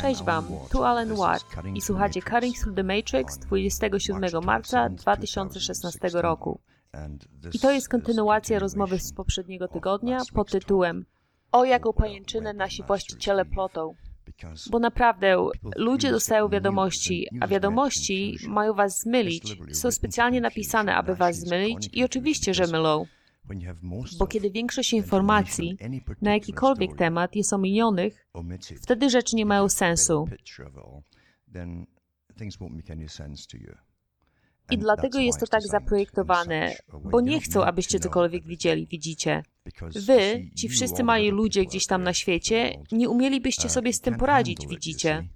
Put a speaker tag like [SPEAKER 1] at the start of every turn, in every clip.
[SPEAKER 1] Cześć Wam, tu Alan Watt i słuchacie Cutting Through the Matrix 27 marca 2016 roku. I to jest kontynuacja rozmowy z poprzedniego tygodnia pod tytułem O jaką pajęczynę nasi właściciele plotą. Bo naprawdę ludzie dostają wiadomości, a wiadomości mają was zmylić. Są specjalnie napisane, aby was zmylić i oczywiście, że mylą. Bo kiedy większość informacji na jakikolwiek temat jest ominionych, wtedy rzeczy nie mają sensu. I dlatego jest to tak zaprojektowane, bo nie chcą, abyście cokolwiek widzieli, widzicie. Wy, ci wszyscy mali ludzie gdzieś tam na świecie, nie umielibyście sobie z tym poradzić, widzicie.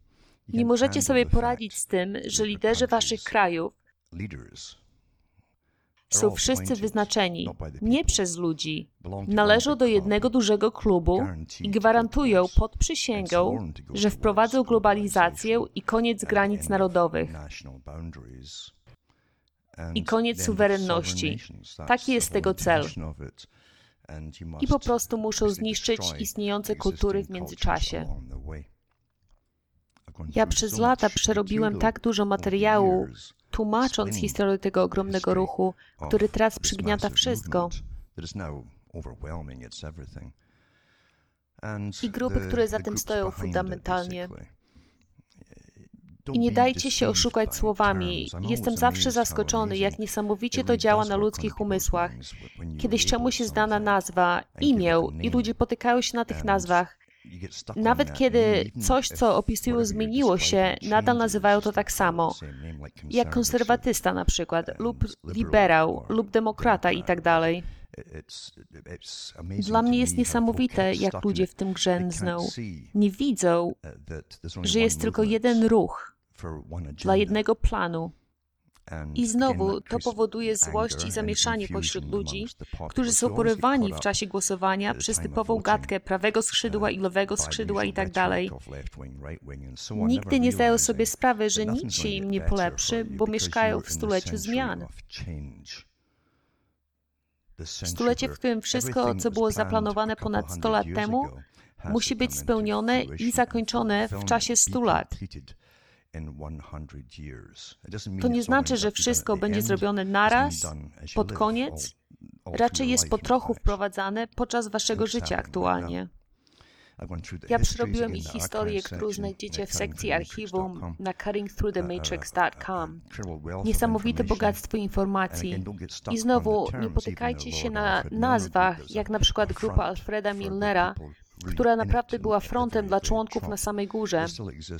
[SPEAKER 1] Nie możecie sobie poradzić z tym, że liderzy waszych krajów są wszyscy wyznaczeni. nie przez ludzi, należą do jednego dużego klubu i gwarantują pod przysięgą, że wprowadzą globalizację i koniec granic narodowych. i koniec suwerenności. Taki jest tego cel. I po prostu muszą zniszczyć istniejące kultury w międzyczasie. Ja przez lata przerobiłem tak dużo materiału, tłumacząc historię tego ogromnego ruchu, który teraz przygniata wszystko. I grupy, które za tym stoją fundamentalnie. I nie dajcie się oszukać słowami. Jestem zawsze zaskoczony, jak niesamowicie to działa na ludzkich umysłach. Kiedyś czemuś jest dana nazwa, imię i ludzie potykają się na tych nazwach. Nawet kiedy coś, co opisują, zmieniło się, nadal nazywają to tak samo. Jak konserwatysta na przykład, lub liberał, lub demokrata i tak dalej. Dla mnie jest niesamowite, jak ludzie w tym grzęzną. Nie widzą, że jest tylko jeden ruch dla jednego planu. I znowu to powoduje złość i zamieszanie pośród ludzi, którzy są porywani w czasie głosowania przez typową gadkę prawego skrzydła i lewego skrzydła itd. Tak Nigdy nie zdają sobie sprawy, że nic się im nie polepszy, bo mieszkają w stuleciu zmian. Stulecie, w którym wszystko, co było zaplanowane ponad 100 lat temu, musi być spełnione i zakończone w czasie 100 lat. To nie znaczy, że wszystko będzie zrobione naraz, pod koniec. Raczej jest po trochu wprowadzane podczas waszego życia aktualnie. Ja przerobiłem ich historię, którą znajdziecie w sekcji archiwum na cuttingthroughthematrix.com. Niesamowite bogactwo informacji. I znowu, nie potykajcie się na nazwach, jak na przykład grupa Alfreda Milnera, która naprawdę była frontem dla członków na samej górze.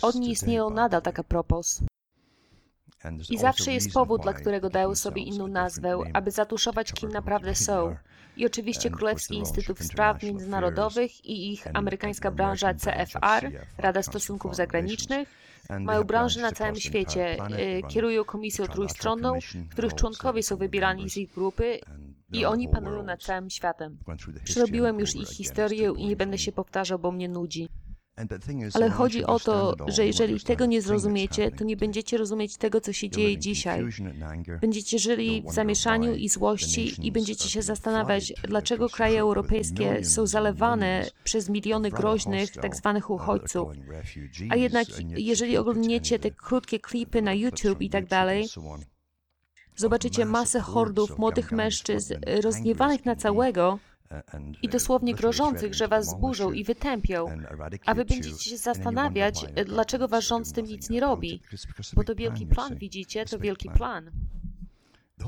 [SPEAKER 1] Oni istnieją nadal tak a propos. I zawsze jest powód, dla którego dają sobie inną nazwę, aby zatuszować, kim naprawdę są. I oczywiście Królewski Instytut Spraw Międzynarodowych i ich amerykańska branża CFR, Rada Stosunków Zagranicznych, mają branże na całym świecie, y, kierują komisją trójstronną, których członkowie są wybierani z ich grupy i oni panują nad całym światem. Przerobiłem już ich historię i nie będę się powtarzał, bo mnie nudzi. Ale chodzi o to, że jeżeli tego nie zrozumiecie, to nie będziecie rozumieć tego, co się dzieje dzisiaj. Będziecie żyli w zamieszaniu i złości i będziecie się zastanawiać, dlaczego kraje europejskie są zalewane przez miliony groźnych, tak zwanych uchodźców. A jednak, jeżeli oglądniecie te krótkie klipy na YouTube i tak dalej, zobaczycie masę hordów młodych mężczyzn rozgniewanych na całego, i dosłownie grożących, że was zburzą i wytępią, a wy będziecie się zastanawiać, dlaczego wasz rząd z tym nic nie robi. Bo to wielki plan, widzicie, to wielki plan.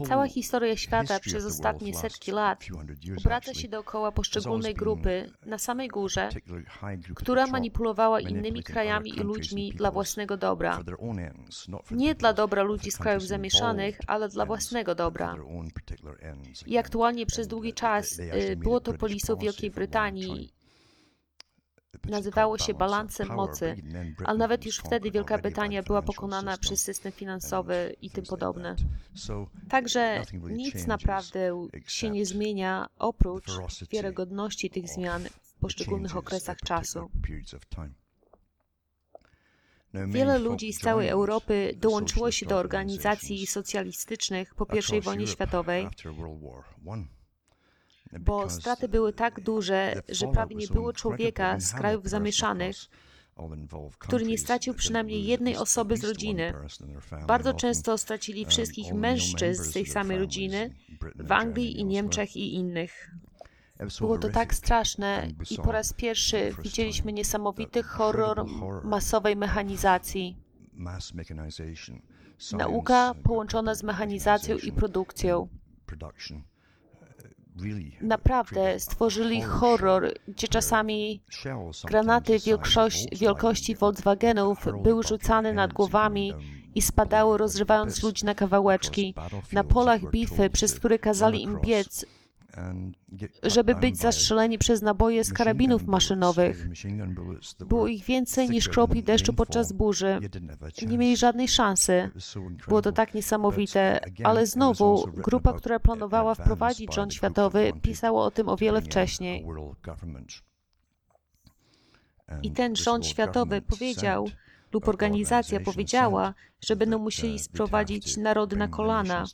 [SPEAKER 1] Cała historia świata przez ostatnie setki lat obraca się dookoła poszczególnej grupy na samej górze, która manipulowała innymi krajami i ludźmi dla własnego dobra. Nie dla dobra ludzi z krajów zamieszanych, ale dla własnego dobra. I aktualnie przez długi czas y, było to polisą Wielkiej Brytanii nazywało się balansem mocy, ale nawet już wtedy Wielka Brytania była pokonana przez system finansowy i tym podobne. Także nic naprawdę się nie zmienia oprócz wiarygodności tych zmian w poszczególnych okresach czasu. Wiele ludzi z całej Europy dołączyło się do organizacji socjalistycznych po I wojnie światowej bo straty były tak duże, że prawie nie było człowieka z krajów zamieszanych, który nie stracił przynajmniej jednej osoby z rodziny. Bardzo często stracili wszystkich mężczyzn z tej samej rodziny w Anglii i Niemczech i innych. Było to tak straszne i po raz pierwszy widzieliśmy niesamowity horror masowej mechanizacji. Nauka połączona z mechanizacją i produkcją. Naprawdę stworzyli horror, gdzie czasami granaty wielkości, Volkswagenów były rzucane nad głowami i spadały, rozrywając ludzi na kawałeczki. Na polach bitwy, przez które kazali im biec, żeby być zastrzeleni przez naboje z karabinów maszynowych. Było ich więcej niż kropli deszczu podczas burzy. Nie mieli żadnej szansy. Było to tak niesamowite, ale znowu grupa, która planowała wprowadzić rząd światowy, pisała o tym o wiele wcześniej. I ten rząd światowy powiedział, lub organizacja powiedziała, że będą musieli sprowadzić narody na kolana.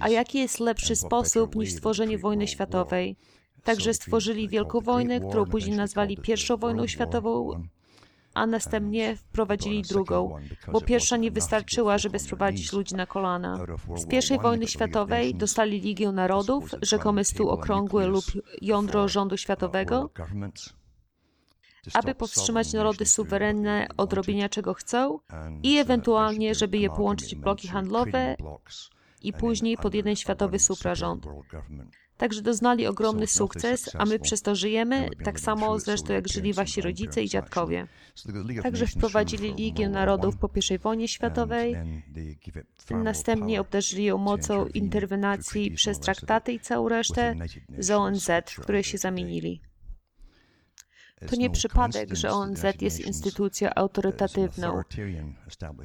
[SPEAKER 1] A jaki jest lepszy sposób niż stworzenie wojny światowej? Także stworzyli Wielką Wojnę, którą później nazwali Pierwszą Wojną Światową, a następnie wprowadzili drugą, bo pierwsza nie wystarczyła, żeby sprowadzić ludzi na kolana. Z pierwszej wojny światowej dostali Ligię Narodów, rzekomy stół okrągły lub jądro rządu światowego, aby powstrzymać narody suwerenne od robienia czego chcą i ewentualnie, żeby je połączyć w bloki handlowe i później pod jeden światowy suprarząd. Także doznali ogromny sukces, a my przez to żyjemy, tak samo zresztą jak żyli wasi rodzice i dziadkowie. Także wprowadzili Ligę Narodów po I wojnie światowej, następnie obdarzyli ją mocą interwencji przez traktaty i całą resztę z ONZ, w które się zamienili. To nie przypadek, że ONZ jest instytucją autorytatywną.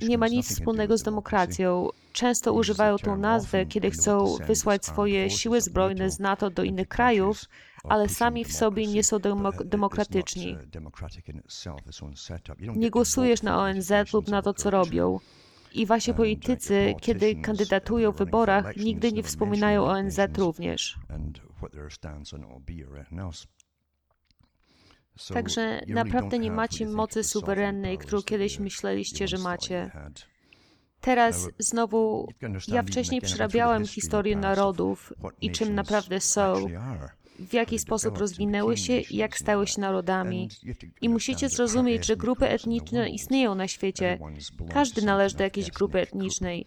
[SPEAKER 1] Nie ma nic wspólnego z demokracją. Często używają tą nazwę, kiedy chcą wysłać swoje siły zbrojne z NATO do innych krajów, ale sami w sobie nie są demok demokratyczni. Nie głosujesz na ONZ lub na to, co robią. I wasi politycy, kiedy kandydatują w wyborach, nigdy nie wspominają ONZ również. Także naprawdę nie macie mocy suwerennej, którą kiedyś myśleliście, że macie. Teraz znowu, ja wcześniej przerabiałem historię narodów i czym naprawdę są, w jaki sposób rozwinęły się i jak stały się narodami. I musicie zrozumieć, że grupy etniczne istnieją na świecie. Każdy należy do jakiejś grupy etnicznej.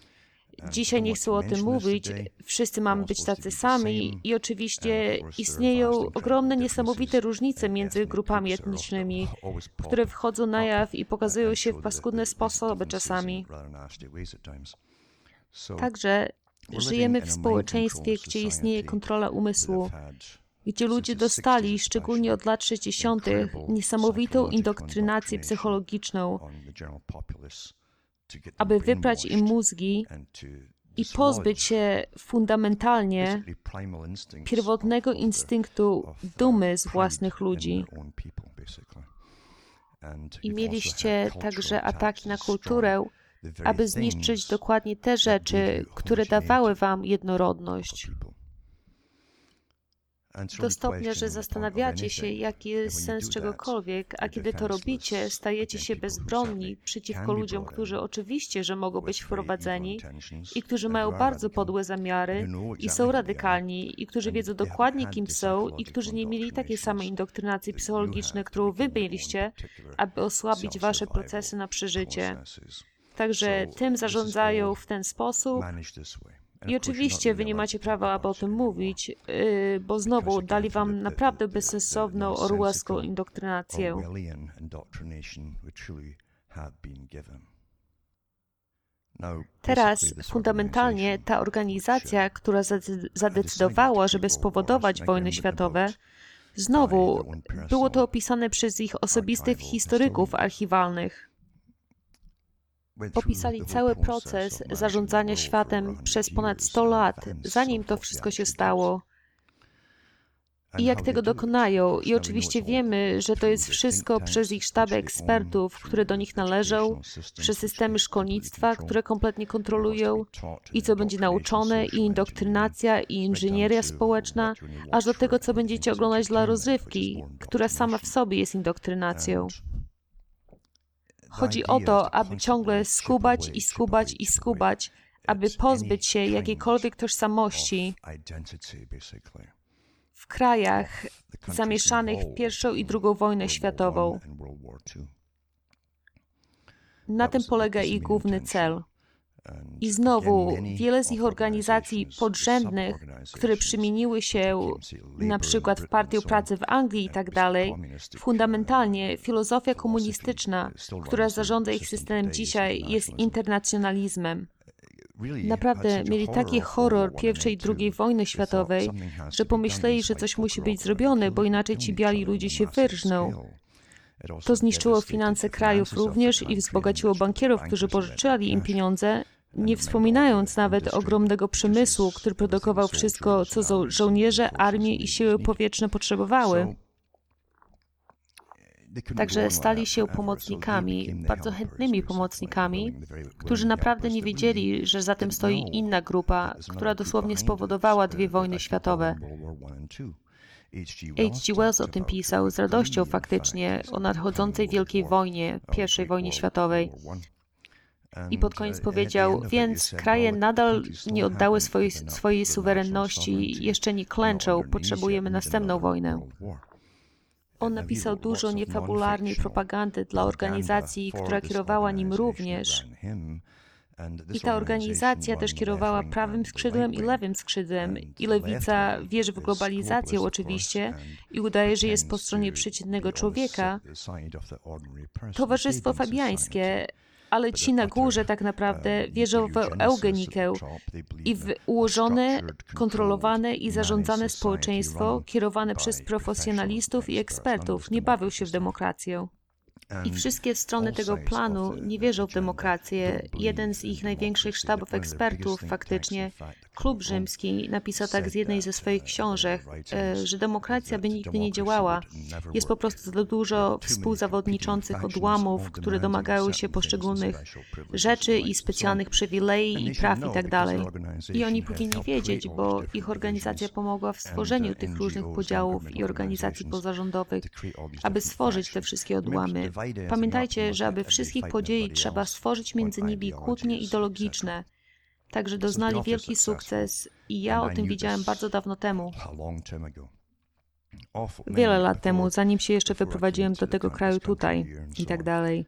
[SPEAKER 1] Dzisiaj nie chcę o tym mówić, wszyscy mamy być tacy sami i oczywiście istnieją ogromne, niesamowite różnice między grupami etnicznymi, które wchodzą na jaw i pokazują się w paskudne sposoby czasami. Także żyjemy w społeczeństwie, gdzie istnieje kontrola umysłu, gdzie ludzie dostali, szczególnie od lat 60., niesamowitą indoktrynację psychologiczną, aby wyprać im mózgi i pozbyć się fundamentalnie pierwotnego instynktu dumy z własnych ludzi. I mieliście także ataki na kulturę, aby zniszczyć dokładnie te rzeczy, które dawały wam jednorodność do stopnia, że zastanawiacie się, jaki jest sens czegokolwiek, a kiedy to robicie, stajecie się bezbronni przeciwko ludziom, którzy oczywiście, że mogą być wprowadzeni i którzy mają bardzo podłe zamiary i są radykalni i którzy wiedzą dokładnie, kim są i którzy nie mieli takiej samej indoktrynacji psychologicznej, którą wy mieliście, aby osłabić wasze procesy na przeżycie. Także tym zarządzają w ten sposób i oczywiście wy nie macie prawa, aby o tym mówić, yy, bo znowu dali wam naprawdę bezsensowną orwellską indoktrynację. Teraz fundamentalnie ta organizacja, która zadecydowała, żeby spowodować wojny światowe, znowu było to opisane przez ich osobistych historyków archiwalnych. Opisali cały proces zarządzania światem przez ponad 100 lat, zanim to wszystko się stało. I jak tego dokonają? I oczywiście wiemy, że to jest wszystko przez ich sztaby ekspertów, które do nich należą, przez systemy szkolnictwa, które kompletnie kontrolują, i co będzie nauczone, i indoktrynacja, i inżynieria społeczna, aż do tego, co będziecie oglądać dla rozrywki, która sama w sobie jest indoktrynacją. Chodzi o to, aby ciągle skubać i skubać i skubać, aby pozbyć się jakiejkolwiek tożsamości w krajach zamieszanych w pierwszą i drugą wojnę światową. Na tym polega ich główny cel. I znowu, wiele z ich organizacji podrzędnych, które przymieniły się na przykład w Partię Pracy w Anglii i tak dalej, fundamentalnie filozofia komunistyczna, która zarządza ich systemem dzisiaj, jest internacjonalizmem. Naprawdę mieli taki horror I i II wojny światowej, że pomyśleli, że coś musi być zrobione, bo inaczej ci biali ludzie się wyrżną. To zniszczyło finanse krajów również i wzbogaciło bankierów, którzy pożyczali im pieniądze, nie wspominając nawet ogromnego przemysłu, który produkował wszystko, co żołnierze, armie i siły powietrzne potrzebowały. Także stali się pomocnikami, bardzo chętnymi pomocnikami, którzy naprawdę nie wiedzieli, że za tym stoi inna grupa, która dosłownie spowodowała dwie wojny światowe. H.G. Wells o tym pisał z radością faktycznie o nadchodzącej wielkiej wojnie, I wojnie światowej. I pod koniec powiedział, więc kraje nadal nie oddały swojej, swojej suwerenności, jeszcze nie klęczą, potrzebujemy następną wojnę. On napisał dużo niefabularnej propagandy dla organizacji, która kierowała nim również. I ta organizacja też kierowała prawym skrzydłem i lewym skrzydłem. I lewica wierzy w globalizację oczywiście i udaje, że jest po stronie przeciętnego człowieka. Towarzystwo Fabiańskie ale ci na górze tak naprawdę wierzą w eugenikę i w ułożone, kontrolowane i zarządzane społeczeństwo kierowane przez profesjonalistów i ekspertów nie bawią się w demokrację. I wszystkie strony tego planu nie wierzą w demokrację. Jeden z ich największych sztabów ekspertów, faktycznie, Klub Rzymski, napisał tak z jednej ze swoich książek, e, że demokracja by nigdy nie działała. Jest po prostu za dużo współzawodniczących odłamów, które domagają się poszczególnych rzeczy i specjalnych przywilei i praw itd. Tak I oni powinni wiedzieć, bo ich organizacja pomogła w stworzeniu tych różnych podziałów i organizacji pozarządowych, aby stworzyć te wszystkie odłamy. Pamiętajcie, że aby wszystkich podzielić, trzeba stworzyć między nimi kłótnie ideologiczne. Także doznali wielki sukces i ja o tym wiedziałem bardzo dawno temu. Wiele lat temu, zanim się jeszcze wyprowadziłem do tego kraju tutaj i tak dalej.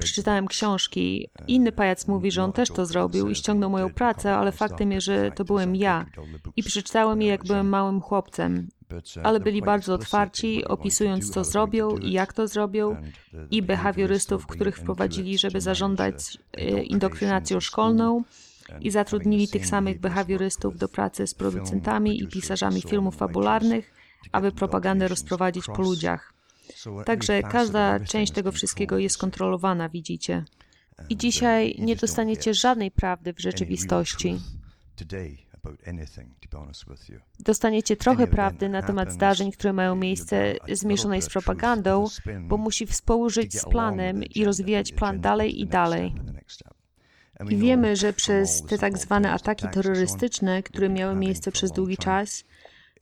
[SPEAKER 1] Przeczytałem książki. Inny pajac mówi, że on też to zrobił i ściągnął moją pracę, ale faktem jest, że to byłem ja. I przeczytałem je, jak byłem małym chłopcem ale byli bardzo otwarci, opisując, co zrobią i jak to zrobią, i behawiorystów, których wprowadzili, żeby zażądać e, indoktrynacją szkolną, i zatrudnili tych samych behawiorystów do pracy z producentami i pisarzami filmów fabularnych, aby propagandę rozprowadzić po ludziach. Także każda część tego wszystkiego jest kontrolowana, widzicie. I dzisiaj nie dostaniecie żadnej prawdy w rzeczywistości. Dostaniecie trochę prawdy na temat zdarzeń, które mają miejsce zmieszanej z propagandą, bo musi współżyć z planem i rozwijać plan dalej i dalej. I wiemy, że przez te tak zwane ataki terrorystyczne, które miały miejsce przez długi czas,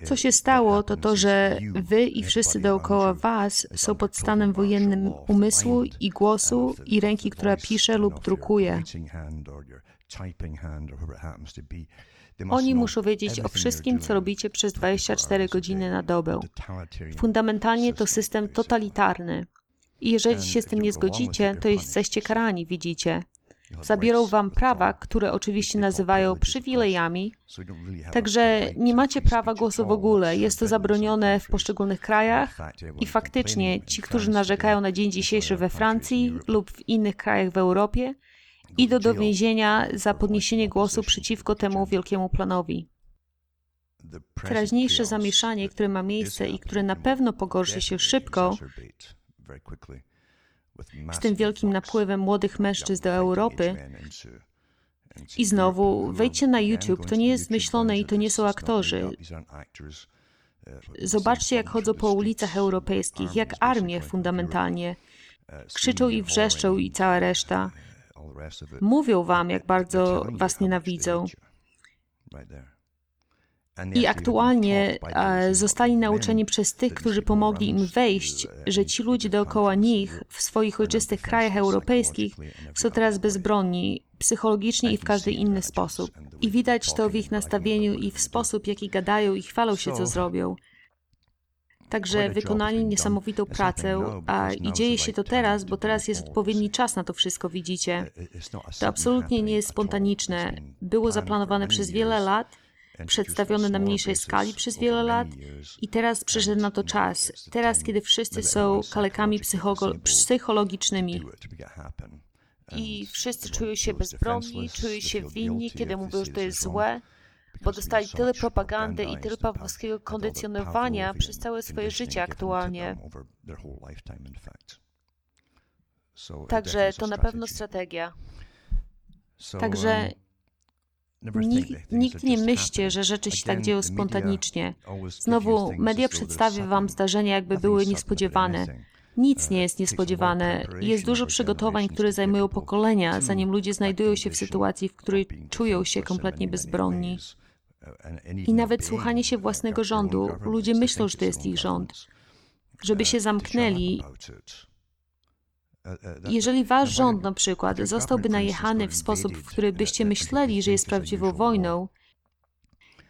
[SPEAKER 1] co się stało, to to, że wy i wszyscy dookoła was są pod stanem wojennym umysłu i głosu i ręki, która pisze lub drukuje. Oni muszą wiedzieć o wszystkim, co robicie przez 24 godziny na dobę. Fundamentalnie to system totalitarny. I jeżeli się z tym nie zgodzicie, to jesteście karani, widzicie. Zabiorą wam prawa, które oczywiście nazywają przywilejami, także nie macie prawa głosu w ogóle. Jest to zabronione w poszczególnych krajach. i faktycznie ci, którzy narzekają na dzień dzisiejszy we Francji lub w innych krajach w Europie, idą do więzienia za podniesienie głosu przeciwko temu wielkiemu planowi. Teraźniejsze zamieszanie, które ma miejsce i które na pewno pogorszy się szybko, z tym wielkim napływem młodych mężczyzn do Europy. I znowu, wejdźcie na YouTube, to nie jest zmyślone i to nie są aktorzy. Zobaczcie, jak chodzą po ulicach europejskich, jak armie fundamentalnie. Krzyczą i wrzeszczą i cała reszta. Mówią wam, jak bardzo was nienawidzą. I aktualnie zostali nauczeni przez tych, którzy pomogli im wejść, że ci ludzie dookoła nich w swoich ojczystych krajach europejskich są teraz bezbronni, psychologicznie i w każdy inny sposób. I widać to w ich nastawieniu i w sposób, jaki gadają i chwalą się, co zrobią. Także wykonali niesamowitą pracę, a i dzieje się to teraz, bo teraz jest odpowiedni czas na to wszystko, widzicie. To absolutnie nie jest spontaniczne. Było zaplanowane przez wiele lat, przedstawione na mniejszej skali przez wiele lat i teraz przyszedł na to czas. Teraz, kiedy wszyscy są kalekami psychologicznymi. I wszyscy czują się bezbronni, czują się winni, kiedy mówią, że to jest złe, bo dostali tyle propagandy i tyle pawłowskiego kondycjonowania przez całe swoje życie aktualnie. Także to na pewno strategia. Także Nikt, nikt nie myśli, że rzeczy się tak dzieją spontanicznie. Znowu, media przedstawią wam zdarzenia, jakby były niespodziewane. Nic nie jest niespodziewane. Jest dużo przygotowań, które zajmują pokolenia, zanim ludzie znajdują się w sytuacji, w której czują się kompletnie bezbronni. I nawet słuchanie się własnego rządu, ludzie myślą, że to jest ich rząd. Żeby się zamknęli, jeżeli wasz rząd na przykład zostałby najechany w sposób, w który byście myśleli, że jest prawdziwą wojną,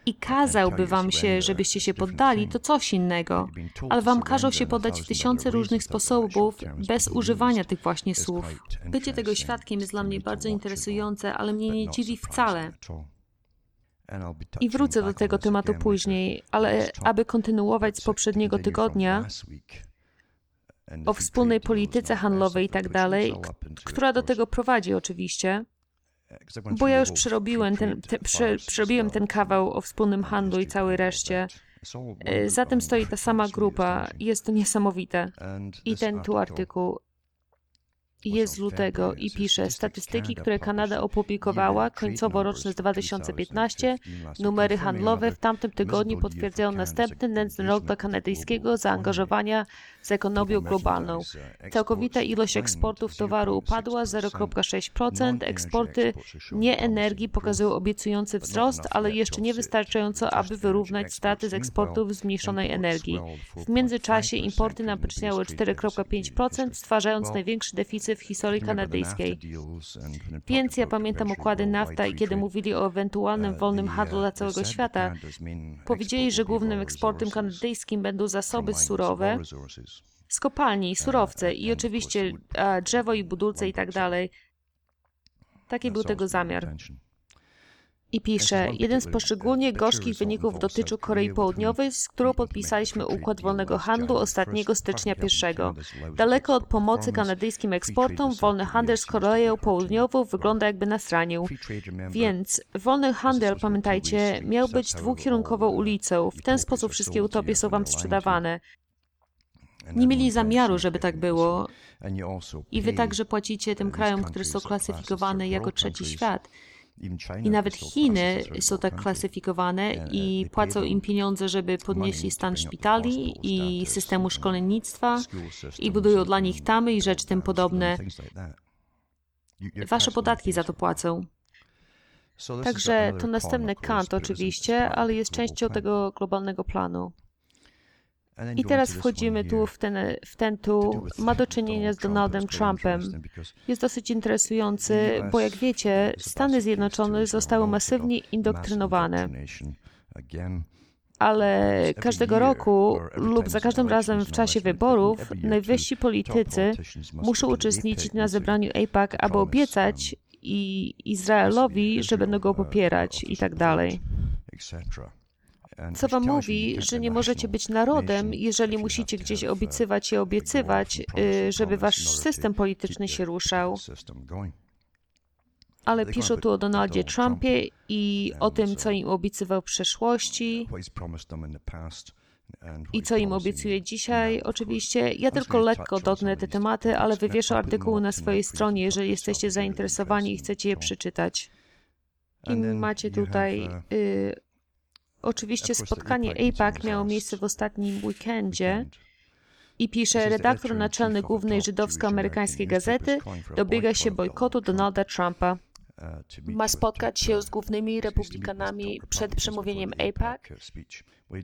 [SPEAKER 1] i kazałby wam się, żebyście się poddali, to coś innego, ale wam każą się podać w tysiące różnych sposobów, bez używania tych właśnie słów. Bycie tego świadkiem jest dla mnie bardzo interesujące, ale mnie nie dziwi wcale. I wrócę do tego tematu później, ale aby kontynuować z poprzedniego tygodnia, o wspólnej polityce handlowej i tak dalej, która do tego prowadzi oczywiście, bo ja już przerobiłem ten, te, prze, przerobiłem ten kawał o wspólnym handlu i całej reszcie. E, za tym stoi ta sama grupa. Jest to niesamowite. I ten tu artykuł jest z lutego i pisze statystyki, które Kanada opublikowała, końcowo-roczne z 2015, numery handlowe w tamtym tygodniu potwierdzają następny nędzny rok dla kanadyjskiego zaangażowania z ekonomią globalną. Całkowita ilość eksportów towaru upadła 0,6%, eksporty nie-energii pokazują obiecujący wzrost, ale jeszcze nie wystarczająco, aby wyrównać straty z eksportów zmniejszonej energii. W międzyczasie importy napęczniały 4,5%, stwarzając największy deficyt w historii kanadyjskiej. Więc ja pamiętam układy NAFTA i kiedy mówili o ewentualnym wolnym handlu dla całego świata, powiedzieli, że głównym eksportem kanadyjskim będą zasoby surowe z kopalni, surowce i oczywiście drzewo i budulce i tak dalej. Taki był tego zamiar. I pisze, jeden z poszczególnie gorzkich wyników dotyczył Korei Południowej, z którą podpisaliśmy układ wolnego handlu ostatniego stycznia 1. Daleko od pomocy kanadyjskim eksportom, wolny handel z Koreą Południową wygląda jakby nas ranił. Więc wolny handel, pamiętajcie, miał być dwukierunkową ulicą. W ten sposób wszystkie utopie są wam sprzedawane. Nie mieli zamiaru, żeby tak było. I wy także płacicie tym krajom, które są klasyfikowane jako trzeci świat. I nawet Chiny są tak klasyfikowane i płacą im pieniądze, żeby podnieśli stan szpitali i systemu szkolnictwa i budują dla nich tamy i rzeczy tym podobne. Wasze podatki za to płacą. Także to następny kant oczywiście, ale jest częścią tego globalnego planu. I teraz wchodzimy tu w ten, w ten tu, ma do czynienia z Donaldem Trumpem. Jest dosyć interesujący, bo jak wiecie, Stany Zjednoczone zostały masywnie indoktrynowane. Ale każdego roku lub za każdym razem w czasie wyborów najwyżsi politycy muszą uczestniczyć na zebraniu APAC, aby obiecać i Izraelowi, że będą go popierać i tak dalej co wam mówi, że nie możecie być narodem, jeżeli musicie gdzieś obiecywać i obiecywać, y, żeby wasz system polityczny się ruszał. Ale piszą tu o Donaldzie Trumpie i o tym, co im obiecywał w przeszłości i co im obiecuje dzisiaj. Oczywiście ja tylko lekko dotknę te tematy, ale wywieszę artykuły na swojej stronie, jeżeli jesteście zainteresowani i chcecie je przeczytać. I macie tutaj y, Oczywiście spotkanie APAC miało miejsce w ostatnim weekendzie i pisze redaktor naczelny głównej żydowsko-amerykańskiej gazety dobiega się bojkotu Donalda Trumpa. ma spotkać się z głównymi republikanami przed przemówieniem APAC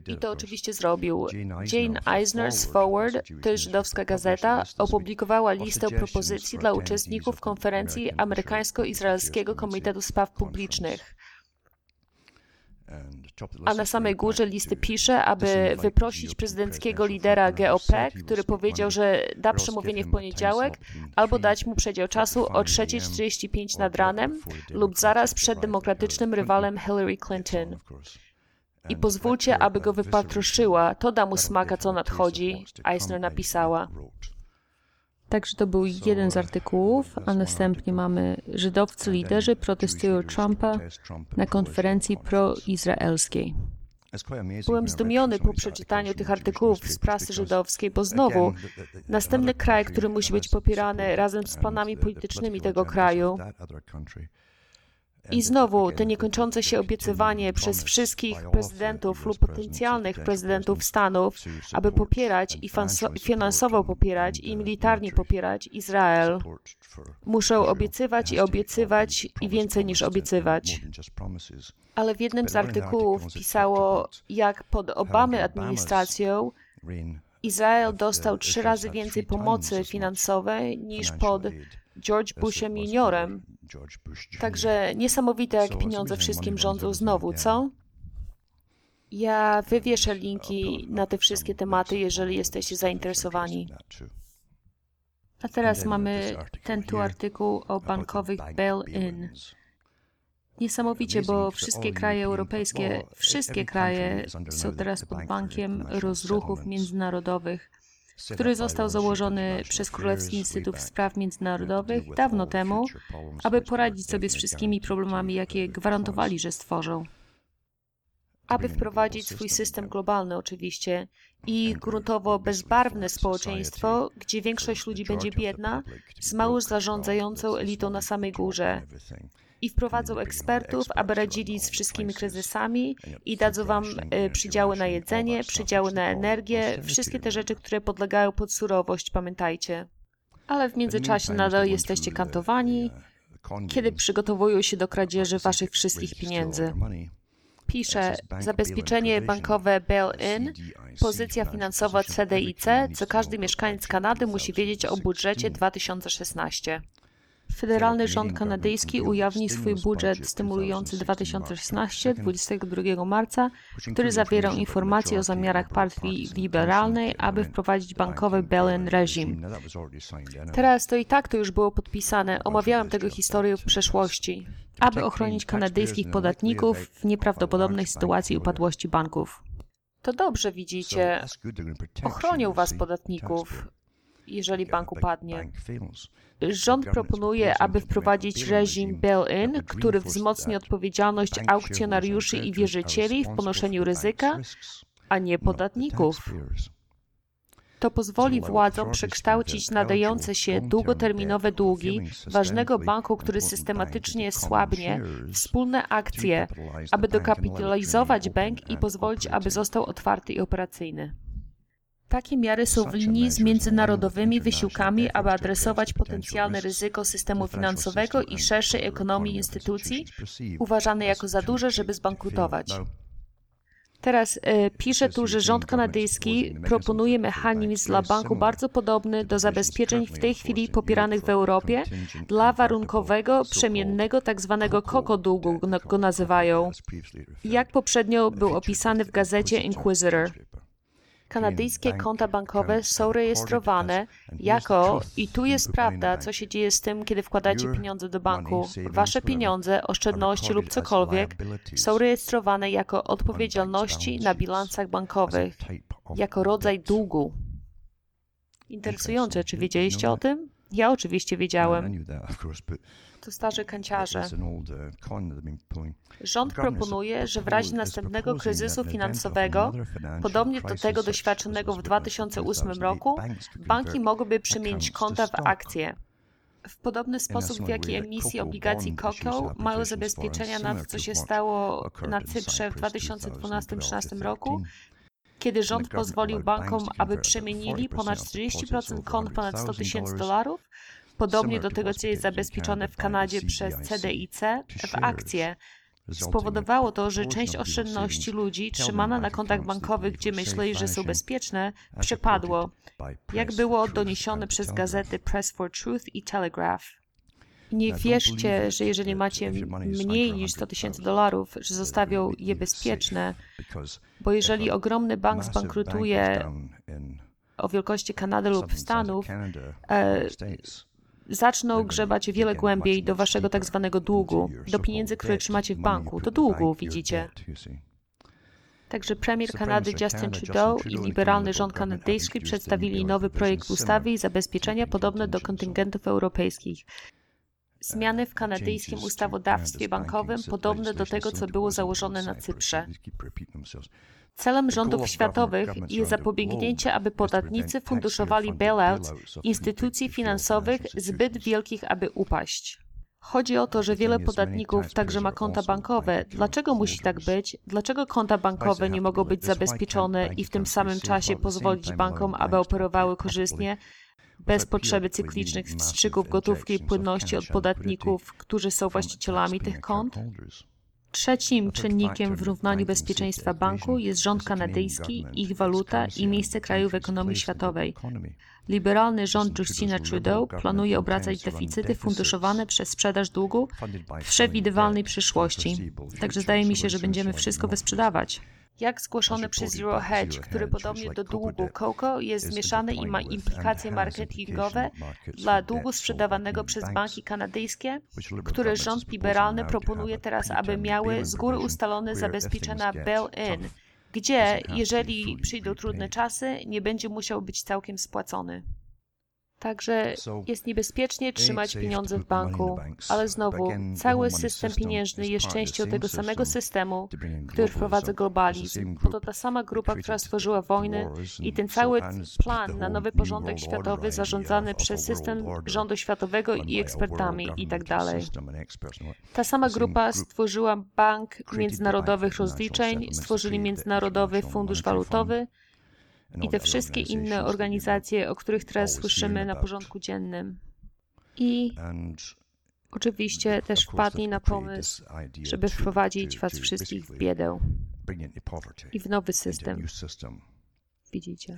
[SPEAKER 1] i to oczywiście zrobił. Jane Eisner's Forward, to jest żydowska gazeta, opublikowała listę propozycji dla uczestników konferencji Amerykańsko-Izraelskiego Komitetu Spraw Publicznych. A na samej górze listy pisze, aby wyprosić prezydenckiego lidera GOP, który powiedział, że da przemówienie w poniedziałek, albo dać mu przedział czasu o 3.45 nad ranem lub zaraz przed demokratycznym rywalem Hillary Clinton. I pozwólcie, aby go wypatroszyła, to da mu smaka, co nadchodzi, Eisner napisała.
[SPEAKER 2] Także to był jeden z artykułów, a następnie mamy Żydowcy liderzy protestują Trumpa na konferencji proizraelskiej.
[SPEAKER 1] Byłem zdumiony po przeczytaniu tych artykułów z prasy żydowskiej, bo znowu następny kraj, który musi być popierany razem z planami politycznymi tego kraju, i znowu to niekończące się obiecywanie przez wszystkich prezydentów lub potencjalnych prezydentów Stanów, aby popierać i finansowo popierać i militarnie popierać Izrael. Muszą obiecywać i obiecywać i więcej niż obiecywać. Ale w jednym z artykułów pisało, jak pod Obamy administracją Izrael dostał trzy razy więcej pomocy finansowej niż pod George Bushem juniorem. Także niesamowite, jak pieniądze wszystkim rządzą znowu, co? Ja wywieszę linki na te wszystkie tematy, jeżeli jesteście zainteresowani.
[SPEAKER 2] A teraz mamy ten tu artykuł o bankowych bail-in. Niesamowicie, bo wszystkie kraje europejskie, wszystkie kraje są teraz pod bankiem rozruchów międzynarodowych który został założony przez Królewski Instytut Spraw Międzynarodowych dawno temu, aby poradzić sobie z wszystkimi problemami, jakie gwarantowali, że stworzą.
[SPEAKER 1] Aby wprowadzić swój system globalny, oczywiście, i gruntowo bezbarwne społeczeństwo, gdzie większość ludzi będzie biedna, z małą zarządzającą elitą na samej górze i wprowadzą ekspertów, aby radzili z wszystkimi kryzysami i dadzą wam e, przydziały na jedzenie, przydziały na energię, wszystkie te rzeczy, które podlegają pod surowość, pamiętajcie. Ale w międzyczasie nadal jesteście kantowani, kiedy przygotowują się do kradzieży waszych wszystkich pieniędzy. Pisze, zabezpieczenie bankowe bail-in, pozycja finansowa CDIC, co każdy mieszkaniec Kanady musi wiedzieć o budżecie 2016.
[SPEAKER 2] Federalny rząd kanadyjski ujawni swój budżet stymulujący 2016 22 marca, który zawierał informacje o zamiarach partii liberalnej, aby wprowadzić bankowy bail-in reżim.
[SPEAKER 1] Teraz to i tak to już było podpisane. Omawiałem tego historię w przeszłości, aby ochronić kanadyjskich podatników w nieprawdopodobnej sytuacji upadłości banków. To dobrze widzicie. Ochronią was podatników, jeżeli bank upadnie. Rząd proponuje, aby wprowadzić reżim bail-in, który wzmocni odpowiedzialność aukcjonariuszy i wierzycieli w ponoszeniu ryzyka, a nie podatników. To pozwoli władzom przekształcić nadające się długoterminowe długi ważnego banku, który systematycznie słabnie, wspólne akcje, aby dokapitalizować bank i pozwolić, aby został otwarty i operacyjny. Takie miary są w linii z międzynarodowymi wysiłkami, aby adresować potencjalne ryzyko systemu finansowego i szerszej ekonomii instytucji, uważane jako za duże, żeby zbankrutować. Teraz e, pisze tu, że rząd kanadyjski proponuje mechanizm dla banku bardzo podobny do zabezpieczeń w tej chwili popieranych w Europie dla warunkowego, przemiennego. Tak kokodługu go nazywają, jak poprzednio był opisany w gazecie Inquisitor. Kanadyjskie konta bankowe są rejestrowane jako, i tu jest prawda, co się dzieje z tym, kiedy wkładacie pieniądze do banku. Wasze pieniądze, oszczędności lub cokolwiek są rejestrowane jako odpowiedzialności na bilansach bankowych, jako rodzaj długu. Interesujące, czy wiedzieliście o tym? Ja oczywiście wiedziałem to starzy kanciarze. Rząd proponuje, że w razie następnego kryzysu finansowego, podobnie do tego doświadczonego w 2008 roku, banki mogłyby przemienić konta w akcje. W podobny sposób, w jaki emisje obligacji COCO mają zabezpieczenia na to, co się stało na Cyprze w 2012-2013 roku, kiedy rząd pozwolił bankom, aby przemienili ponad 40% kont ponad 100 tysięcy dolarów, podobnie do tego, co jest zabezpieczone w Kanadzie przez CDIC, w akcje. Spowodowało to, że część oszczędności ludzi trzymana na kontach bankowych, gdzie myśleli, że są bezpieczne, przepadło, jak było doniesione przez gazety Press for Truth i Telegraph. Nie wierzcie, że jeżeli macie mniej niż 100 tysięcy dolarów, że zostawią je bezpieczne, bo jeżeli ogromny bank zbankrutuje o wielkości Kanady lub Stanów, e, zaczną grzebać wiele głębiej do waszego tak zwanego długu, do pieniędzy, które trzymacie w banku, do długu, widzicie. Także premier Kanady Justin Trudeau i liberalny rząd kanadyjski przedstawili nowy projekt ustawy i zabezpieczenia podobne do kontyngentów europejskich. Zmiany w kanadyjskim ustawodawstwie bankowym podobne do tego, co było założone na Cyprze. Celem rządów światowych jest zapobiegnięcie, aby podatnicy funduszowali bailout instytucji finansowych zbyt wielkich, aby upaść. Chodzi o to, że wiele podatników także ma konta bankowe. Dlaczego musi tak być? Dlaczego konta bankowe nie mogą być zabezpieczone i w tym samym czasie pozwolić bankom, aby operowały korzystnie, bez potrzeby cyklicznych wstrzyków gotówki i płynności od podatników, którzy są właścicielami tych kont? Trzecim czynnikiem w równaniu bezpieczeństwa banku jest rząd kanadyjski, ich waluta i miejsce kraju w ekonomii światowej. Liberalny rząd Justina Trudeau planuje obracać deficyty funduszowane przez sprzedaż długu w przewidywalnej przyszłości. Także zdaje mi się, że będziemy wszystko wysprzedawać. Jak zgłoszone przez Zero Hedge, który podobnie do długu COCO jest zmieszany i ma implikacje marketingowe dla długu sprzedawanego przez banki kanadyjskie, które rząd liberalny proponuje teraz, aby miały z góry ustalone zabezpieczenia bail-in, gdzie, jeżeli przyjdą trudne czasy, nie będzie musiał być całkiem spłacony. Także jest niebezpiecznie trzymać pieniądze w banku, ale znowu, cały system pieniężny jest częścią tego samego systemu, który wprowadza globalizm, bo to ta sama grupa, która stworzyła wojny i ten cały plan na nowy porządek światowy zarządzany przez system rządu światowego i ekspertami itd. Ta sama grupa stworzyła Bank Międzynarodowych Rozliczeń, stworzyli Międzynarodowy Fundusz Walutowy, i te wszystkie inne organizacje, o których teraz słyszymy na porządku dziennym. I oczywiście też wpadli na pomysł, żeby wprowadzić was wszystkich w biedę i w nowy system. Widzicie?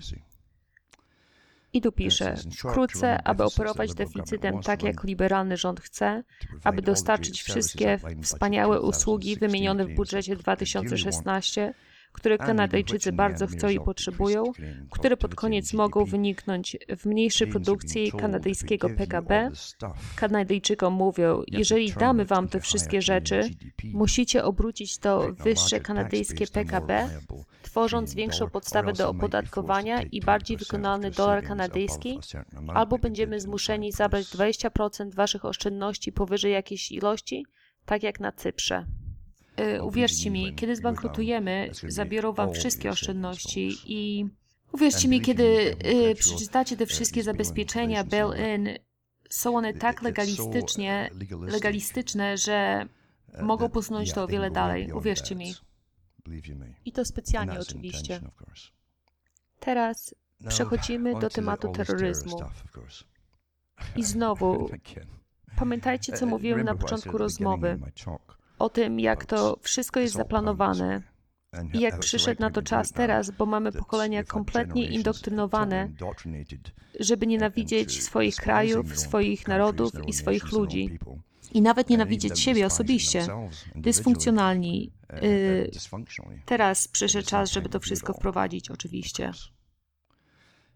[SPEAKER 1] I tu pisze, wkrótce, aby operować deficytem tak, jak liberalny rząd chce, aby dostarczyć wszystkie wspaniałe usługi wymienione w budżecie 2016, które Kanadyjczycy bardzo chcą i potrzebują, które pod koniec mogą wyniknąć w mniejszej produkcji kanadyjskiego PKB. Kanadyjczykom mówią, jeżeli damy wam te wszystkie rzeczy, musicie obrócić to wyższe kanadyjskie PKB, tworząc większą podstawę do opodatkowania i bardziej wykonalny dolar kanadyjski, albo będziemy zmuszeni zabrać 20% waszych oszczędności powyżej jakiejś ilości, tak jak na Cyprze. Y, uwierzcie mi, kiedy zbankrutujemy, zabiorą wam wszystkie oszczędności i uwierzcie mi, kiedy y, przeczytacie te wszystkie zabezpieczenia bail-in, są one tak legalistycznie, legalistyczne, że mogą posunąć to o wiele dalej. Uwierzcie mi. I to specjalnie oczywiście. Teraz przechodzimy do tematu terroryzmu. I znowu, pamiętajcie, co mówiłem na początku rozmowy o tym, jak to wszystko jest zaplanowane i jak przyszedł na to czas teraz, bo mamy pokolenia kompletnie indoktrynowane, żeby nienawidzieć swoich krajów, swoich narodów i swoich ludzi. I nawet nienawidzieć siebie osobiście, dysfunkcjonalni. Y, teraz przyszedł czas, żeby to wszystko wprowadzić, oczywiście.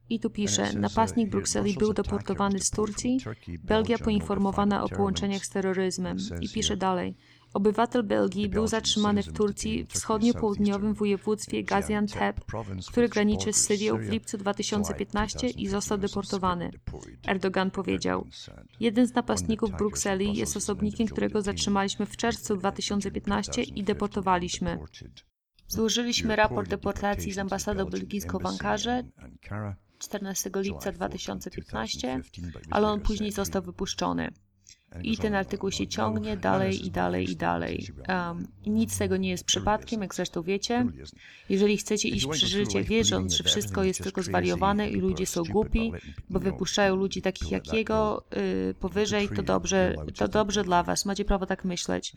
[SPEAKER 1] I tu pisze, napastnik Brukseli był deportowany z Turcji, Belgia poinformowana o połączeniach z terroryzmem. I pisze dalej, Obywatel Belgii był zatrzymany w Turcji, wschodnio-południowym województwie Gaziantep, który graniczy z Syrią w lipcu 2015 i został deportowany. Erdogan powiedział: Jeden z napastników Brukseli jest osobnikiem, którego zatrzymaliśmy w czerwcu 2015 i deportowaliśmy. Złożyliśmy raport deportacji z ambasadą belgijską w Ankarze 14 lipca 2015, ale on później został wypuszczony. I ten artykuł się ciągnie dalej i dalej i dalej. Um, nic z tego nie jest przypadkiem, jak zresztą wiecie. Jeżeli chcecie iść przez życie wierząc, że wszystko jest tylko zwariowane i ludzie są głupi, bo wypuszczają ludzi takich jak jego y, powyżej, to dobrze, to dobrze dla was. Macie prawo tak myśleć.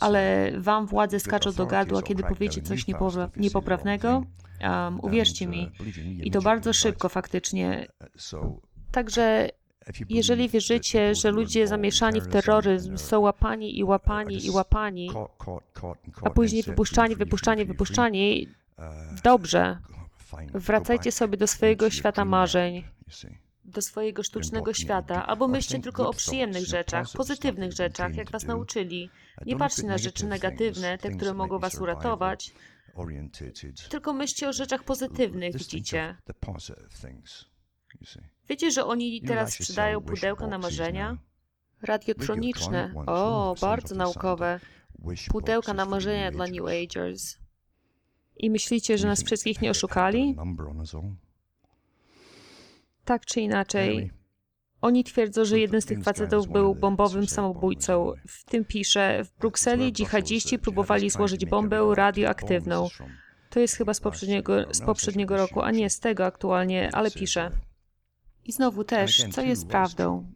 [SPEAKER 1] Ale wam władze skaczą do gardła, kiedy powiecie coś niepopra- niepoprawnego. Um, uwierzcie mi. I to bardzo szybko faktycznie. Także jeżeli wierzycie, że ludzie zamieszani w terroryzm są łapani i łapani i łapani, a później wypuszczani, wypuszczani, wypuszczani, dobrze. Wracajcie sobie do swojego świata marzeń, do swojego sztucznego świata, albo myślcie tylko o przyjemnych rzeczach, pozytywnych rzeczach, jak was nauczyli. Nie patrzcie na rzeczy negatywne, te, które mogą was uratować, tylko myślcie o rzeczach pozytywnych, widzicie. Wiecie, że oni teraz sprzedają pudełka na marzenia? Radiotroniczne. O, bardzo naukowe. Pudełka na marzenia dla New Agers. I myślicie, że nas wszystkich nie oszukali? Tak czy inaczej, oni twierdzą, że jeden z tych facetów był bombowym samobójcą. W tym pisze, w Brukseli dżihadziści próbowali złożyć bombę radioaktywną. To jest chyba z poprzedniego, z poprzedniego roku, a nie z tego aktualnie, ale pisze. I znowu też, co jest prawdą?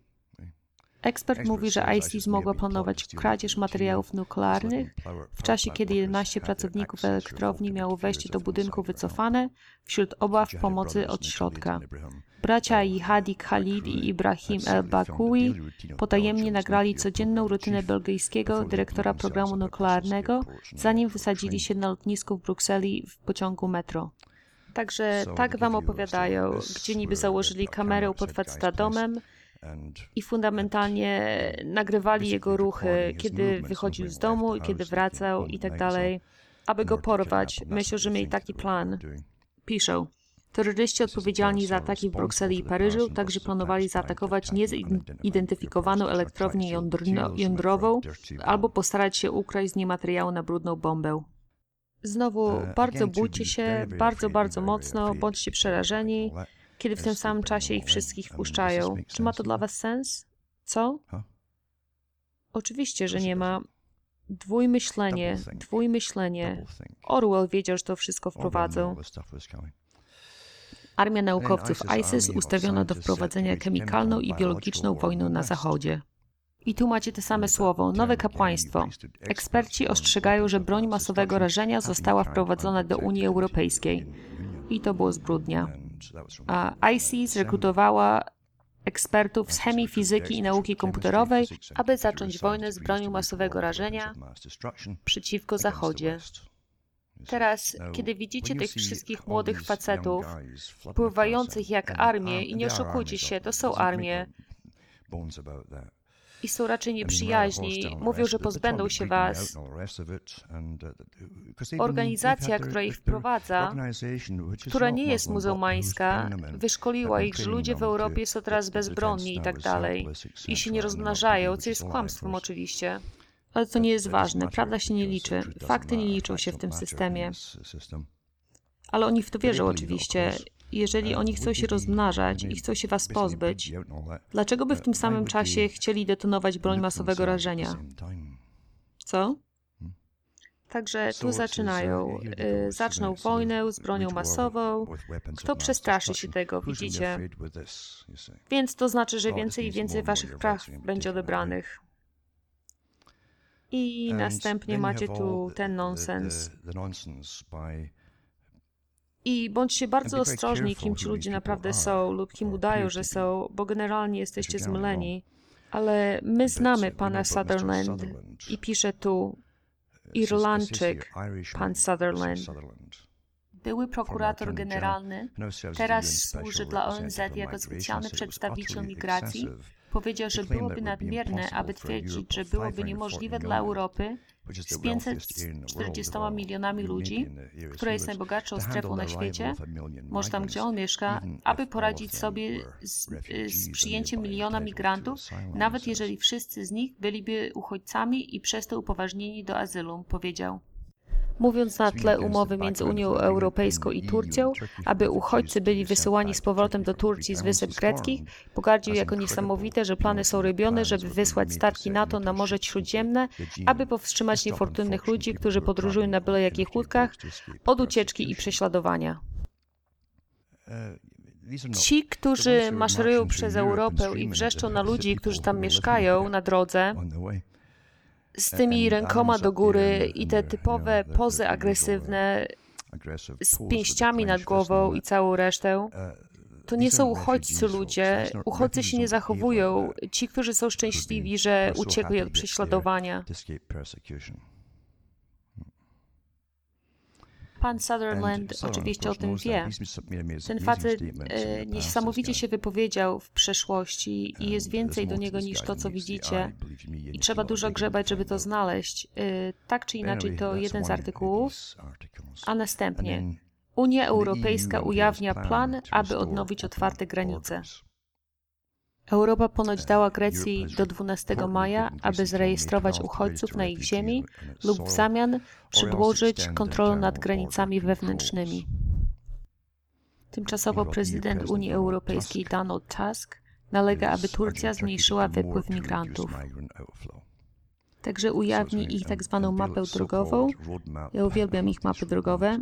[SPEAKER 1] Ekspert mówi, że ISIS mogła planować kradzież materiałów nuklearnych w czasie, kiedy 11 pracowników elektrowni miało wejście do budynku wycofane wśród obaw pomocy od środka. Bracia Jihadi Khalid i Ibrahim el-Bakui potajemnie nagrali codzienną rutynę belgijskiego dyrektora programu nuklearnego, zanim wysadzili się na lotnisku w Brukseli w pociągu metro. Także tak wam opowiadają, gdzie niby założyli kamerę pod faceta domem i fundamentalnie nagrywali jego ruchy, kiedy wychodził z domu i kiedy wracał i tak dalej, aby go porwać. Myślę, że mieli taki plan. Piszą. Terroryści odpowiedzialni za ataki w Brukseli i Paryżu także planowali zaatakować niezidentyfikowaną elektrownię jądrową albo postarać się ukraść z niej materiału na brudną bombę. Znowu, bardzo bójcie się, bardzo, bardzo mocno, bądźcie przerażeni, kiedy w tym samym czasie ich wszystkich wpuszczają. Czy ma to dla was sens? Co? Oczywiście, że nie ma. Dwójmyślenie, dwójmyślenie. Orwell wiedział, że to wszystko wprowadzą. Armia naukowców ISIS ustawiona do wprowadzenia chemikalną i biologiczną wojną na Zachodzie. I tu macie te same słowo, nowe kapłaństwo. Eksperci ostrzegają, że broń masowego rażenia została wprowadzona do Unii Europejskiej. I to było z grudnia. A ICES rekrutowała ekspertów z chemii, fizyki i nauki komputerowej, aby zacząć wojnę z bronią masowego rażenia przeciwko Zachodzie. Teraz, kiedy widzicie tych wszystkich młodych facetów, pływających jak armie, i nie oszukujcie się, to są armie, i są raczej nieprzyjaźni, mówią, że pozbędą się was. Organizacja, która ich wprowadza, która nie jest muzułmańska, wyszkoliła ich, że ludzie w Europie są teraz bezbronni i tak dalej, i się nie rozmnażają, co jest kłamstwem oczywiście. Ale to nie jest ważne, prawda się nie liczy, fakty nie liczą się w tym systemie. Ale oni w to wierzą oczywiście. Jeżeli oni chcą się rozmnażać i chcą się was pozbyć, dlaczego by w tym samym czasie chcieli detonować broń masowego rażenia? Co? Także tu zaczynają, y, zaczną wojnę z bronią masową. Kto przestraszy się tego, widzicie? Więc to znaczy, że więcej i więcej waszych praw będzie odebranych. I następnie macie tu ten nonsens. I bądźcie bardzo ostrożni, kim ci ludzie naprawdę są lub kim udają, że są, bo generalnie jesteście zmyleni. Ale my znamy pana Sutherland i pisze tu Irlandczyk, pan Sutherland. Były prokurator generalny, teraz służy dla ONZ jako specjalny przedstawiciel migracji, powiedział, że byłoby nadmierne, aby twierdzić, że byłoby niemożliwe dla Europy z 540 milionami ludzi, która jest najbogatszą strefą na świecie, może tam, gdzie on mieszka, aby poradzić sobie z, z przyjęciem miliona migrantów, nawet jeżeli wszyscy z nich byliby uchodźcami i przez to upoważnieni do azylu, powiedział. Mówiąc na tle umowy między Unią Europejską i Turcją, aby uchodźcy byli wysyłani z powrotem do Turcji z wysep greckich, pogardził jako niesamowite, że plany są robione, żeby wysłać statki NATO na Morze Śródziemne, aby powstrzymać niefortunnych ludzi, którzy podróżują na byle jakich łódkach, od ucieczki i prześladowania. Ci, którzy maszerują przez Europę i wrzeszczą na ludzi, którzy tam mieszkają na drodze, z tymi rękoma do góry i te typowe pozy agresywne, z pięściami nad głową i całą resztę, to nie są uchodźcy ludzie. Uchodźcy się nie zachowują. Ci, którzy są szczęśliwi, że uciekli od prześladowania. Pan Sutherland oczywiście o tym wie. Ten facet e, niesamowicie się wypowiedział w przeszłości i jest więcej do niego niż to, co widzicie. I trzeba dużo grzebać, żeby to znaleźć. E, tak czy inaczej, to jeden z artykułów. A następnie Unia Europejska ujawnia plan, aby odnowić otwarte granice. Europa ponoć dała Grecji do 12 maja, aby zarejestrować uchodźców na ich ziemi lub w zamian przedłożyć kontrolę nad granicami wewnętrznymi. Tymczasowo prezydent Unii Europejskiej Donald Tusk nalega, aby Turcja zmniejszyła wypływ migrantów. Także ujawni ich tak zwaną mapę drogową. Ja uwielbiam ich mapy drogowe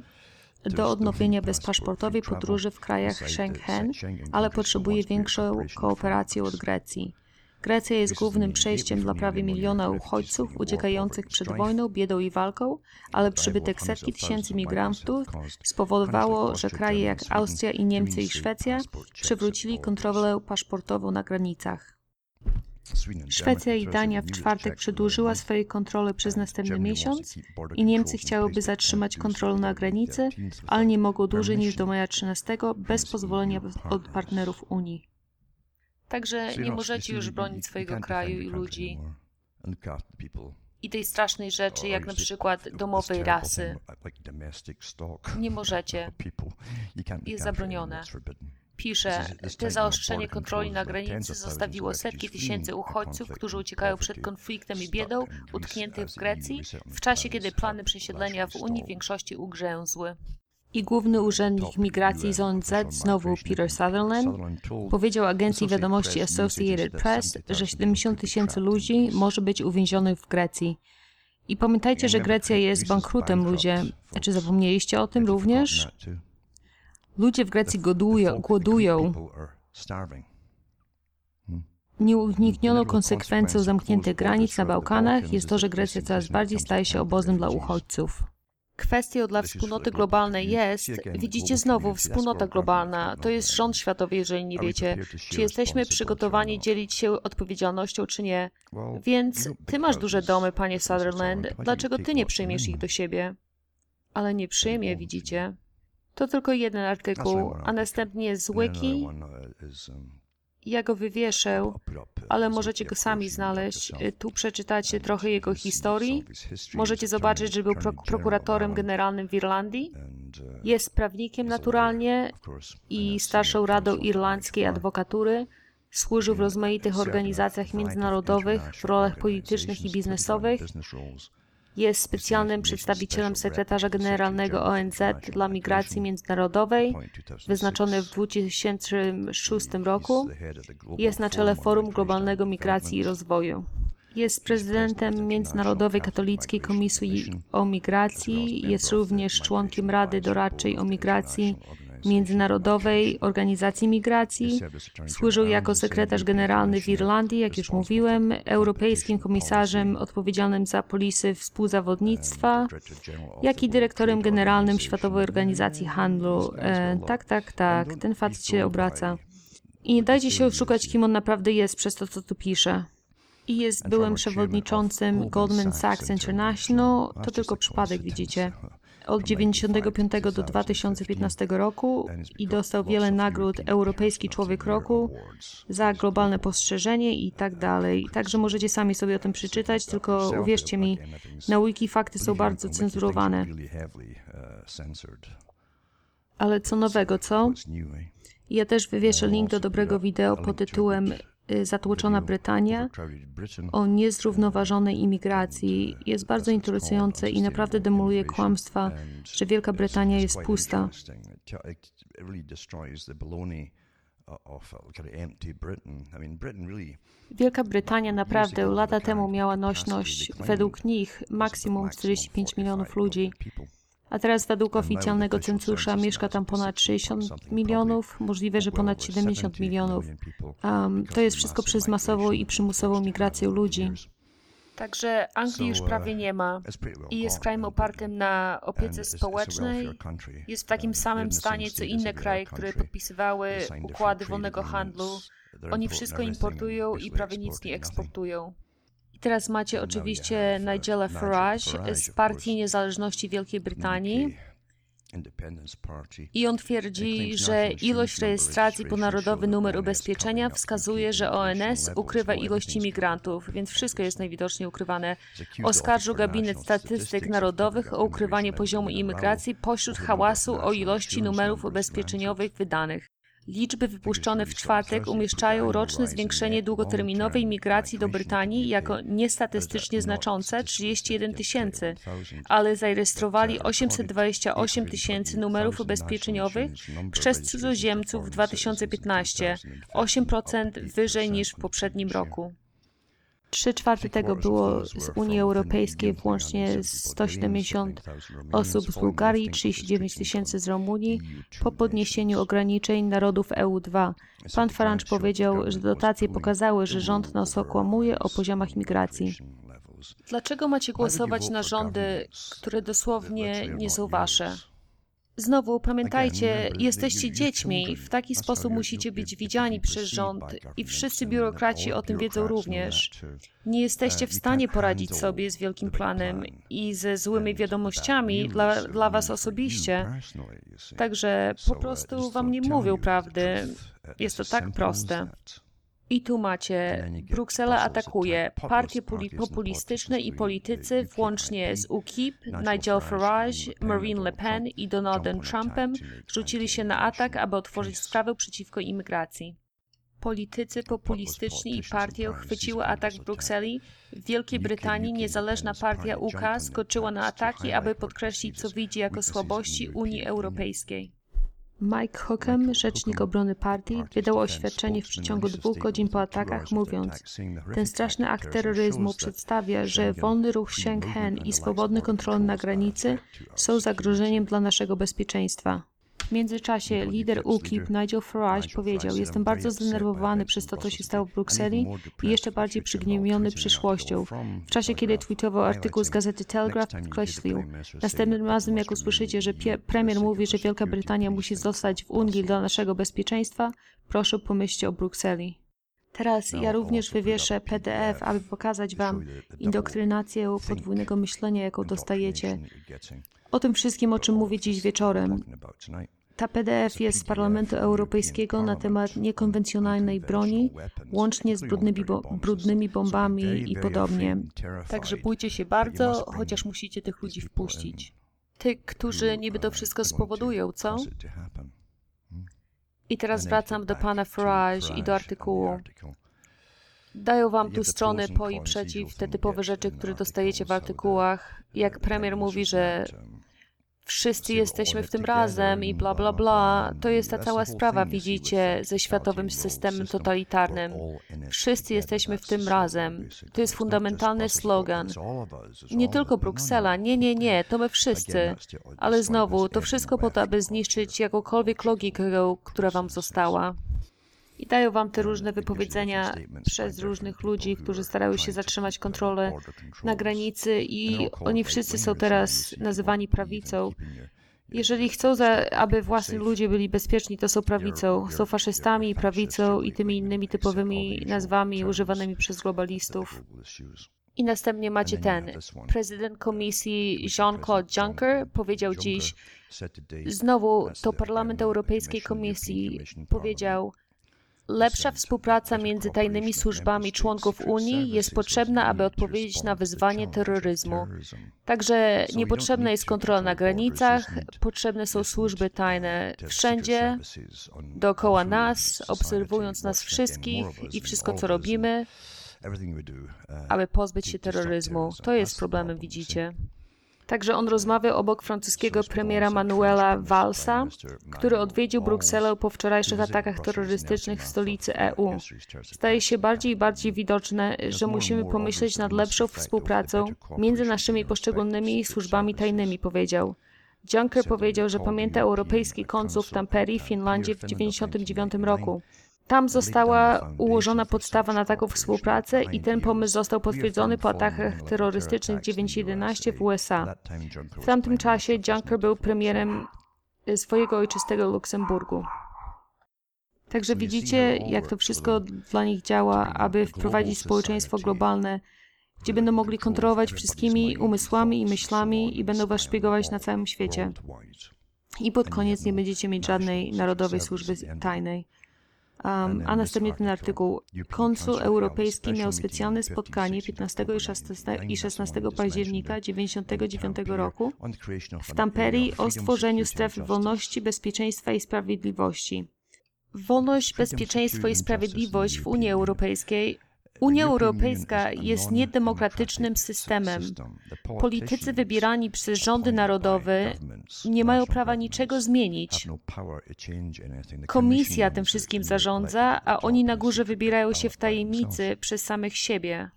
[SPEAKER 1] do odnowienia bezpaszportowej podróży w krajach Schengen, ale potrzebuje większą kooperację od Grecji. Grecja jest głównym przejściem dla prawie miliona uchodźców uciekających przed wojną, biedą i walką, ale przybytek setki tysięcy migrantów spowodowało, że kraje jak Austria i Niemcy i Szwecja przywrócili kontrolę paszportową na granicach. Szwecja i Dania w czwartek przedłużyła swoje kontrole przez następny miesiąc i Niemcy chciałyby zatrzymać kontrolę na granicy, ale nie mogą dłużej niż do maja 13 bez pozwolenia od partnerów Unii. Także nie możecie już bronić swojego kraju i ludzi. i tej strasznej rzeczy, jak na przykład domowej rasy. Nie możecie. Jest zabronione pisze, te zaostrzenie kontroli na granicy zostawiło setki tysięcy uchodźców, którzy uciekają przed konfliktem i biedą, utkniętych w Grecji, w czasie kiedy plany przesiedlenia w Unii w większości ugrzęzły. I główny urzędnik migracji z ONZ, znowu Peter Sutherland, powiedział agencji wiadomości Associated Press, że 70 tysięcy ludzi może być uwięzionych w Grecji. I pamiętajcie, że Grecja jest bankrutem, ludzie. Czy zapomnieliście o tym również? Ludzie w Grecji głodują. głodują. Nieuniknioną konsekwencją zamkniętych granic na Bałkanach jest to, że Grecja coraz bardziej staje się obozem dla uchodźców. Kwestią dla wspólnoty globalnej jest, widzicie znowu, wspólnota globalna, to jest rząd światowy, jeżeli nie wiecie, czy jesteśmy przygotowani dzielić się odpowiedzialnością, czy nie. Więc ty masz duże domy, panie Sutherland, dlaczego ty nie przyjmiesz ich do siebie? Ale nie przyjmie, widzicie. To tylko jeden artykuł, a następnie z wiki. Ja go wywieszę, ale możecie go sami znaleźć. Tu przeczytacie trochę jego historii. Możecie zobaczyć, że był prokuratorem generalnym w Irlandii. Jest prawnikiem naturalnie i starszą radą irlandzkiej adwokatury. Służył w rozmaitych organizacjach międzynarodowych w rolach politycznych i biznesowych. Jest specjalnym przedstawicielem sekretarza generalnego ONZ dla migracji międzynarodowej, wyznaczony w 2006 roku. Jest na czele Forum Globalnego Migracji i Rozwoju. Jest prezydentem Międzynarodowej Katolickiej Komisji o Migracji, jest również członkiem Rady Doradczej o Migracji Międzynarodowej Organizacji Migracji. Służył jako sekretarz generalny w Irlandii, jak już mówiłem, europejskim komisarzem odpowiedzialnym za polisy współzawodnictwa, jak i dyrektorem generalnym Światowej Organizacji Handlu. E, tak, tak, tak, ten fakt się obraca. I nie dajcie się oszukać, kim on naprawdę jest przez to, co tu pisze. I jest byłym przewodniczącym Goldman Sachs International. To tylko przypadek, widzicie od 1995 do 2015 roku i dostał wiele nagród Europejski Człowiek Roku za globalne postrzeżenie i tak dalej. Także możecie sami sobie o tym przeczytać, tylko uwierzcie mi, na wiki fakty są bardzo cenzurowane. Ale co nowego, co? Ja też wywieszę link do dobrego wideo pod tytułem
[SPEAKER 2] zatłoczona Brytania, o niezrównoważonej imigracji jest bardzo interesujące i naprawdę demoluje kłamstwa, że Wielka Brytania jest pusta. Wielka Brytania naprawdę lata temu miała nośność, według nich, maksimum 45 milionów ludzi. A teraz według oficjalnego censusza mieszka tam ponad 60 milionów, możliwe, że ponad 70 milionów. Um, to jest wszystko przez masową i przymusową migrację ludzi.
[SPEAKER 1] Także Anglii już prawie nie ma i jest krajem opartym na opiece społecznej. Jest w takim samym stanie co inne kraje, które podpisywały układy wolnego handlu. Oni wszystko importują i prawie nic nie eksportują. Teraz macie oczywiście Nigela Farage z Partii Niezależności Wielkiej Brytanii. I on twierdzi, że ilość rejestracji po narodowy numer ubezpieczenia wskazuje, że ONS ukrywa ilość imigrantów, więc wszystko jest najwidoczniej ukrywane. Oskarżył Gabinet Statystyk Narodowych o ukrywanie poziomu imigracji pośród hałasu o ilości numerów ubezpieczeniowych wydanych. Liczby wypuszczone w czwartek umieszczają roczne zwiększenie długoterminowej migracji do Brytanii jako niestatystycznie znaczące 31 tysięcy, ale zarejestrowali 828 tysięcy numerów ubezpieczeniowych przez cudzoziemców w 2015, 8% wyżej niż w poprzednim roku.
[SPEAKER 2] Trzy czwarte tego było z Unii Europejskiej, włącznie 170 osób z Bułgarii, 39 tysięcy z Rumunii, po podniesieniu ograniczeń narodów EU2. Pan Farage powiedział, że dotacje pokazały, że rząd nas okłamuje o poziomach migracji.
[SPEAKER 1] Dlaczego macie głosować na rządy, które dosłownie nie są wasze? Znowu, pamiętajcie, jesteście dziećmi, w taki sposób musicie być widziani przez rząd i wszyscy biurokraci o tym wiedzą również. Nie jesteście w stanie poradzić sobie z wielkim planem i ze złymi wiadomościami dla, dla was osobiście. Także po prostu wam nie mówią prawdy. Jest to tak proste. I tu macie, Bruksela atakuje. Partie populistyczne i politycy, włącznie z UKIP, Nigel Farage, Marine Le Pen i Donaldem Trumpem, rzucili się na atak, aby otworzyć sprawę przeciwko imigracji. Politycy populistyczni i partie chwyciły atak w Brukseli. W Wielkiej Brytanii niezależna partia UK skoczyła na ataki, aby podkreślić, co widzi jako słabości Unii Europejskiej.
[SPEAKER 2] Mike Hockham, rzecznik obrony partii, wydał oświadczenie w przeciągu dwóch godzin po atakach, mówiąc: Ten straszny akt terroryzmu przedstawia, że wolny ruch Schengen i swobodny kontrol na granicy są zagrożeniem dla naszego bezpieczeństwa. W międzyczasie lider UKIP Nigel Farage powiedział: Jestem bardzo zdenerwowany przez to, co się stało w Brukseli i jeszcze bardziej przygniemiony przyszłością. W czasie, kiedy tweetował artykuł z gazety Telegraph, podkreślił: Następnym razem, jak usłyszycie, że premier mówi, że Wielka Brytania musi zostać w Unii dla naszego bezpieczeństwa, proszę pomyślcie o Brukseli. Teraz ja również wywieszę PDF, aby pokazać Wam indoktrynację podwójnego myślenia, jaką dostajecie. O tym wszystkim, o czym mówię dziś wieczorem. Ta PDF jest z Parlamentu Europejskiego na temat niekonwencjonalnej broni, łącznie z brudnymi, bo brudnymi bombami i podobnie.
[SPEAKER 1] Także bójcie się bardzo, chociaż musicie tych ludzi wpuścić. Tych, którzy niby to wszystko spowodują, co? I teraz wracam do pana Farage i do artykułu. Dają wam tu strony po i przeciw, te typowe rzeczy, które dostajecie w artykułach. Jak premier mówi, że wszyscy jesteśmy w tym razem i bla, bla, bla. To jest ta cała sprawa, widzicie, ze światowym systemem totalitarnym. Wszyscy jesteśmy w tym razem. To jest fundamentalny slogan. Nie tylko Bruksela, nie, nie, nie, to my wszyscy. Ale znowu, to wszystko po to, aby zniszczyć jakąkolwiek logikę, która wam została. I dają wam te różne wypowiedzenia przez różnych ludzi, którzy starają się zatrzymać kontrolę na granicy i oni wszyscy są teraz nazywani prawicą. Jeżeli chcą, za, aby własni ludzie byli bezpieczni, to są prawicą. Są faszystami, prawicą i tymi innymi typowymi nazwami używanymi przez globalistów. I następnie macie ten. Prezydent komisji Jean-Claude Juncker powiedział dziś, znowu to Parlament Europejskiej Komisji powiedział, lepsza współpraca między tajnymi służbami członków Unii jest potrzebna, aby odpowiedzieć na wyzwanie terroryzmu. Także niepotrzebna jest kontrola na granicach, potrzebne są służby tajne wszędzie, dookoła nas, obserwując nas wszystkich i wszystko, co robimy, aby pozbyć się terroryzmu. To jest problemem, widzicie. Także on rozmawiał obok francuskiego premiera Manuela Vallsa, który odwiedził Brukselę po wczorajszych atakach terrorystycznych w stolicy EU. Staje się bardziej i bardziej widoczne, że musimy pomyśleć nad lepszą współpracą między naszymi poszczególnymi służbami tajnymi, powiedział. Juncker powiedział, że pamięta europejski konsul w Tampere w Finlandii w 1999 roku. Tam została ułożona podstawa na taką współpracę i ten pomysł został potwierdzony po atakach terrorystycznych 9-11 w USA. W tamtym czasie Juncker był premierem swojego ojczystego Luksemburgu. Także widzicie, jak to wszystko dla nich działa, aby wprowadzić społeczeństwo globalne, gdzie będą mogli kontrolować wszystkimi umysłami i myślami i będą was szpiegować na całym świecie. I pod koniec nie będziecie mieć żadnej narodowej służby tajnej. Um, a następnie ten artykuł. Konsul Europejski miał specjalne spotkanie 15 i 16 października 1999 roku w Tampere o stworzeniu stref wolności, bezpieczeństwa i sprawiedliwości. Wolność, bezpieczeństwo i sprawiedliwość w Unii Europejskiej Unia Europejska jest niedemokratycznym systemem. Politycy wybierani przez rządy narodowe nie mają prawa niczego zmienić. Komisja tym wszystkim zarządza, a oni na górze wybierają się w tajemnicy przez samych siebie.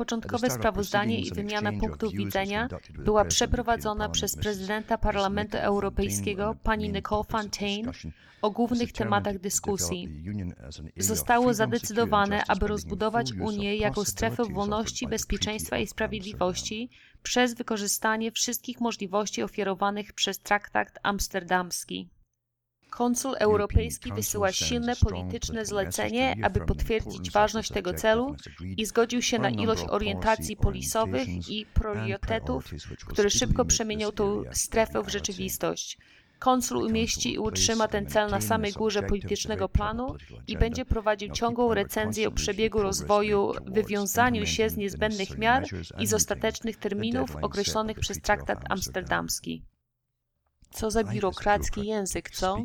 [SPEAKER 1] Początkowe sprawozdanie i wymiana punktów widzenia była przeprowadzona przez prezydenta Parlamentu Europejskiego pani Nicole Fontaine o głównych tematach dyskusji. Zostało zadecydowane, aby rozbudować Unię jako strefę wolności, bezpieczeństwa i sprawiedliwości przez wykorzystanie wszystkich możliwości oferowanych przez traktat amsterdamski. Konsul Europejski wysyła silne polityczne zlecenie, aby potwierdzić ważność tego celu i zgodził się na ilość orientacji polisowych i priorytetów, które szybko przemienią tę strefę w rzeczywistość. Konsul umieści i utrzyma ten cel na samej górze politycznego planu i będzie prowadził ciągłą recenzję o przebiegu rozwoju, wywiązaniu się z niezbędnych miar i z ostatecznych terminów określonych przez traktat amsterdamski. Co za biurokracki język, co?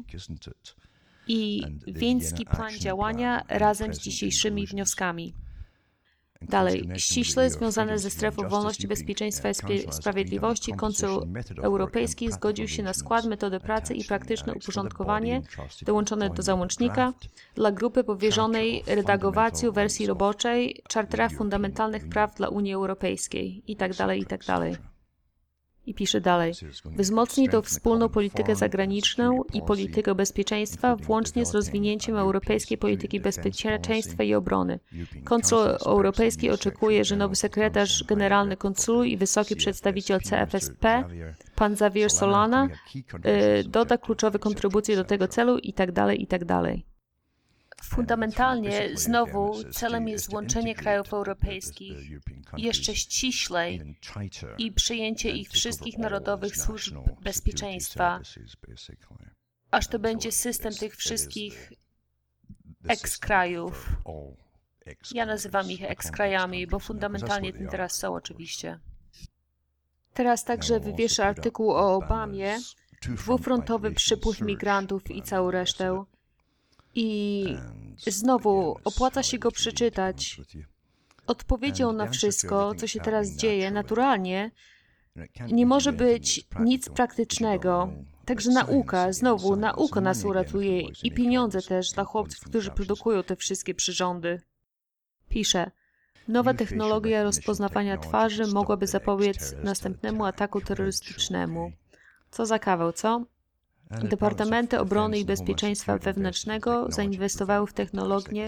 [SPEAKER 1] I wieński plan działania razem z dzisiejszymi wnioskami. Dalej, ściśle związane ze strefą wolności, bezpieczeństwa i sprawiedliwości, Konsul Europejski zgodził się na skład, metodę pracy i praktyczne uporządkowanie dołączone do załącznika dla grupy powierzonej redagowacją wersji roboczej Czartera Fundamentalnych Praw dla Unii Europejskiej itd., tak itd. Tak i pisze dalej. Wzmocni to wspólną politykę zagraniczną i politykę bezpieczeństwa, włącznie z rozwinięciem europejskiej polityki bezpieczeństwa i obrony. Konsul Europejski oczekuje, że nowy sekretarz generalny konsulu i wysoki przedstawiciel CFSP, pan Xavier Solana, y, doda kluczowe kontribucje do tego celu itd., tak itd. Fundamentalnie znowu celem jest złączenie krajów europejskich jeszcze ściślej i przyjęcie ich wszystkich narodowych służb bezpieczeństwa, aż to będzie system tych wszystkich eks-krajów. Ja nazywam ich eks-krajami, bo fundamentalnie tym teraz są oczywiście. Teraz także wywieszę artykuł o Obamie, dwufrontowy przypływ migrantów i całą resztę. I znowu opłaca się go przeczytać. Odpowiedzią na wszystko, co się teraz dzieje, naturalnie nie może być nic praktycznego. Także nauka, znowu nauka nas uratuje i pieniądze też dla chłopców, którzy produkują te wszystkie przyrządy. Pisze. Nowa technologia rozpoznawania twarzy mogłaby zapobiec następnemu ataku terrorystycznemu. Co za kawał, co? Departamenty Obrony i Bezpieczeństwa Wewnętrznego zainwestowały w technologię,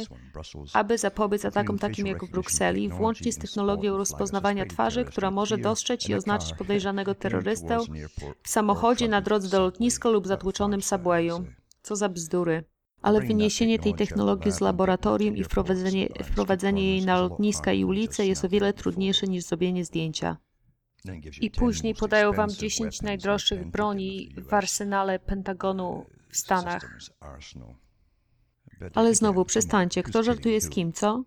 [SPEAKER 1] aby zapobiec atakom takim jak w Brukseli, włącznie z technologią rozpoznawania twarzy, która może dostrzec i oznaczyć podejrzanego terrorystę w samochodzie na drodze do lotniska lub zatłoczonym subwayu. Co za bzdury. Ale wyniesienie tej technologii z laboratorium i wprowadzenie, wprowadzenie jej na lotniska i ulice jest o wiele trudniejsze niż zrobienie zdjęcia. I później podają wam 10 najdroższych broni w arsenale Pentagonu w Stanach.
[SPEAKER 2] Ale znowu, przestańcie. Kto żartuje z kim, co?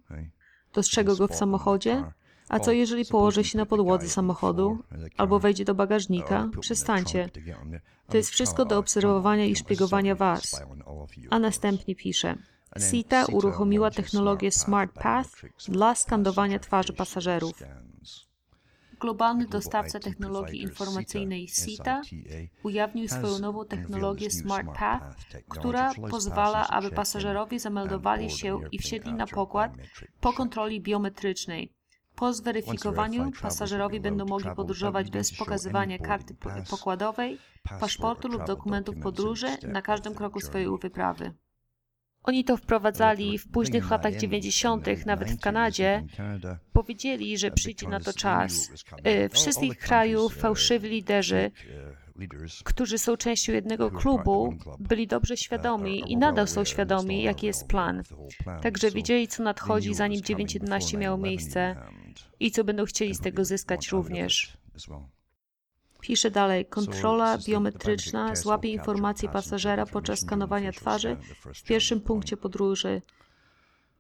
[SPEAKER 2] Dostrzegę go w samochodzie? A co jeżeli położy się na podłodze samochodu albo wejdzie do bagażnika? Przestańcie. To jest wszystko do obserwowania i szpiegowania Was. A następnie pisze. CETA uruchomiła technologię Smart Path dla skanowania twarzy pasażerów. Globalny dostawca technologii informacyjnej CETA ujawnił swoją nową technologię Smart Path, która pozwala, aby pasażerowie zameldowali się i wsiedli na pokład po kontroli biometrycznej. Po zweryfikowaniu pasażerowie będą mogli podróżować bez pokazywania karty pokładowej, paszportu lub dokumentów podróży na każdym kroku swojej wyprawy. Oni to wprowadzali w późnych latach 90., nawet w Kanadzie. Powiedzieli, że przyjdzie na to czas. Wszystkich krajów fałszywi liderzy, którzy są częścią jednego klubu, byli dobrze świadomi i nadal są świadomi, jaki jest plan. Także wiedzieli, co nadchodzi, zanim 9.11 miało miejsce i co będą chcieli z tego zyskać również. Pisze dalej, kontrola biometryczna złapie informacje pasażera podczas skanowania twarzy w pierwszym punkcie podróży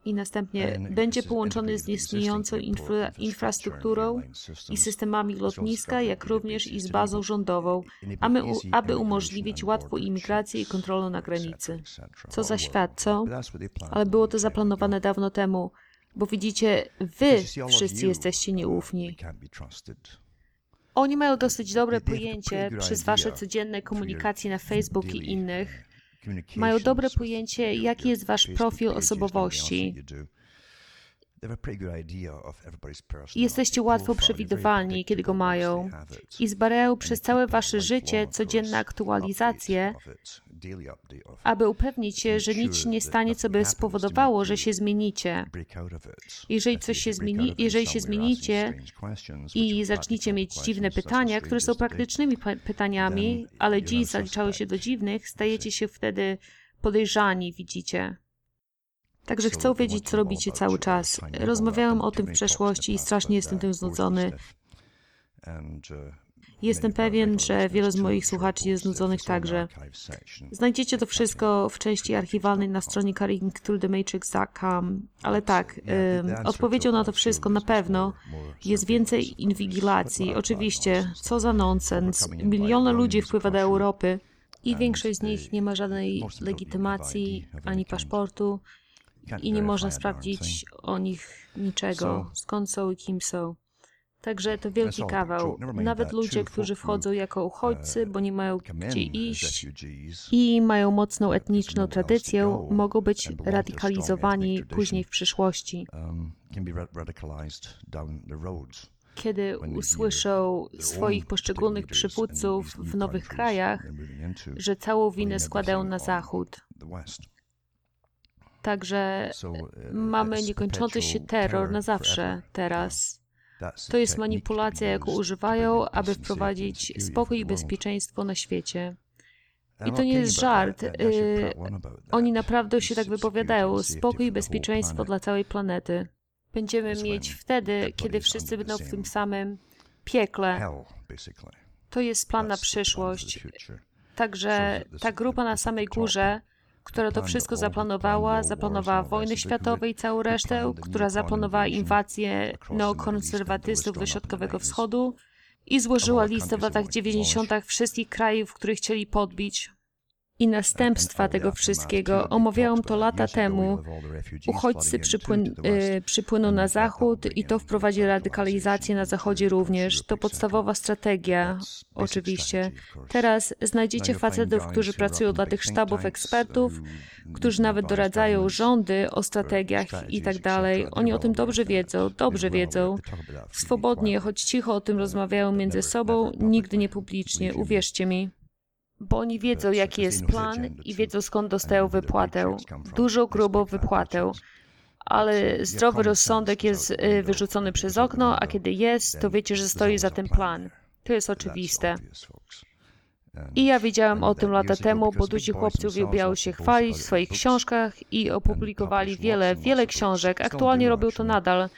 [SPEAKER 2] i następnie będzie połączony z istniejącą infra infrastrukturą i systemami lotniska, jak również i z bazą rządową, aby, aby umożliwić łatwą imigrację i kontrolę na granicy. Co za świat, co? Ale było to zaplanowane dawno temu, bo widzicie, wy wszyscy jesteście nieufni. Oni mają dosyć dobre pojęcie przez wasze codzienne komunikacje na Facebook i innych. Mają dobre pojęcie, jaki jest wasz profil osobowości. Jesteście łatwo przewidywalni, kiedy go mają i zbadają przez całe wasze życie codzienne aktualizacje, aby upewnić się, że nic nie stanie, co by spowodowało, że się zmienicie. Jeżeli coś się zmieni, jeżeli się zmienicie i zaczniecie mieć dziwne pytania, które są praktycznymi pytaniami, ale dziś zaliczały się do dziwnych, stajecie się wtedy podejrzani, widzicie. Także chcę wiedzieć, co robicie cały czas. Rozmawiałem o tym w przeszłości i strasznie jestem tym znudzony. Jestem pewien, że wiele z moich słuchaczy jest znudzonych także. Znajdziecie to wszystko w części archiwalnej na stronie carryingthroughthematrix.com, ale tak, y, odpowiedzią na to wszystko na pewno jest więcej inwigilacji. Oczywiście, co za nonsens. Miliony ludzi wpływa do Europy i większość z nich nie ma żadnej legitymacji ani paszportu i nie można sprawdzić o nich niczego, skąd są i kim są. Także to wielki kawał. Nawet ludzie, którzy wchodzą jako uchodźcy, bo nie mają gdzie iść i mają mocną etniczną tradycję, mogą być radykalizowani później w przyszłości. Kiedy usłyszą swoich poszczególnych przywódców w nowych krajach, że całą winę składają na Zachód. Także mamy niekończący się terror na zawsze teraz. To jest manipulacja, jaką używają, aby wprowadzić spokój i bezpieczeństwo na świecie. I to nie jest żart. Y, oni naprawdę się tak wypowiadają. Spokój i bezpieczeństwo dla całej planety. Będziemy mieć wtedy, kiedy wszyscy będą w tym samym piekle. To jest plan na przyszłość. Także ta grupa na samej górze która to wszystko zaplanowała, zaplanowała wojny światowe i całą resztę, która zaplanowała inwazję neokonserwatystów do Środkowego Wschodu i złożyła listę w latach 90. wszystkich krajów, których chcieli podbić. I następstwa tego wszystkiego omawiałam to lata temu. Uchodźcy przypłyn y, przypłyną na zachód i to wprowadzi radykalizację na zachodzie również. To podstawowa strategia, oczywiście. Teraz znajdziecie facetów, którzy pracują dla tych sztabów ekspertów, którzy nawet doradzają rządy o strategiach i tak dalej. Oni o tym dobrze wiedzą, dobrze wiedzą. Swobodnie, choć cicho o tym rozmawiają między sobą, nigdy nie publicznie, uwierzcie mi bo oni wiedzą, jaki jest plan i wiedzą, skąd dostają wypłatę. Dużo, grubą wypłatę. Ale zdrowy rozsądek jest y, wyrzucony przez okno, a kiedy jest, to wiecie, że stoi za tym plan. To jest oczywiste. I ja wiedziałem o tym lata temu, bo duzi chłopcy uwielbiają się chwalić w swoich książkach i opublikowali wiele, wiele książek. Aktualnie robią to nadal.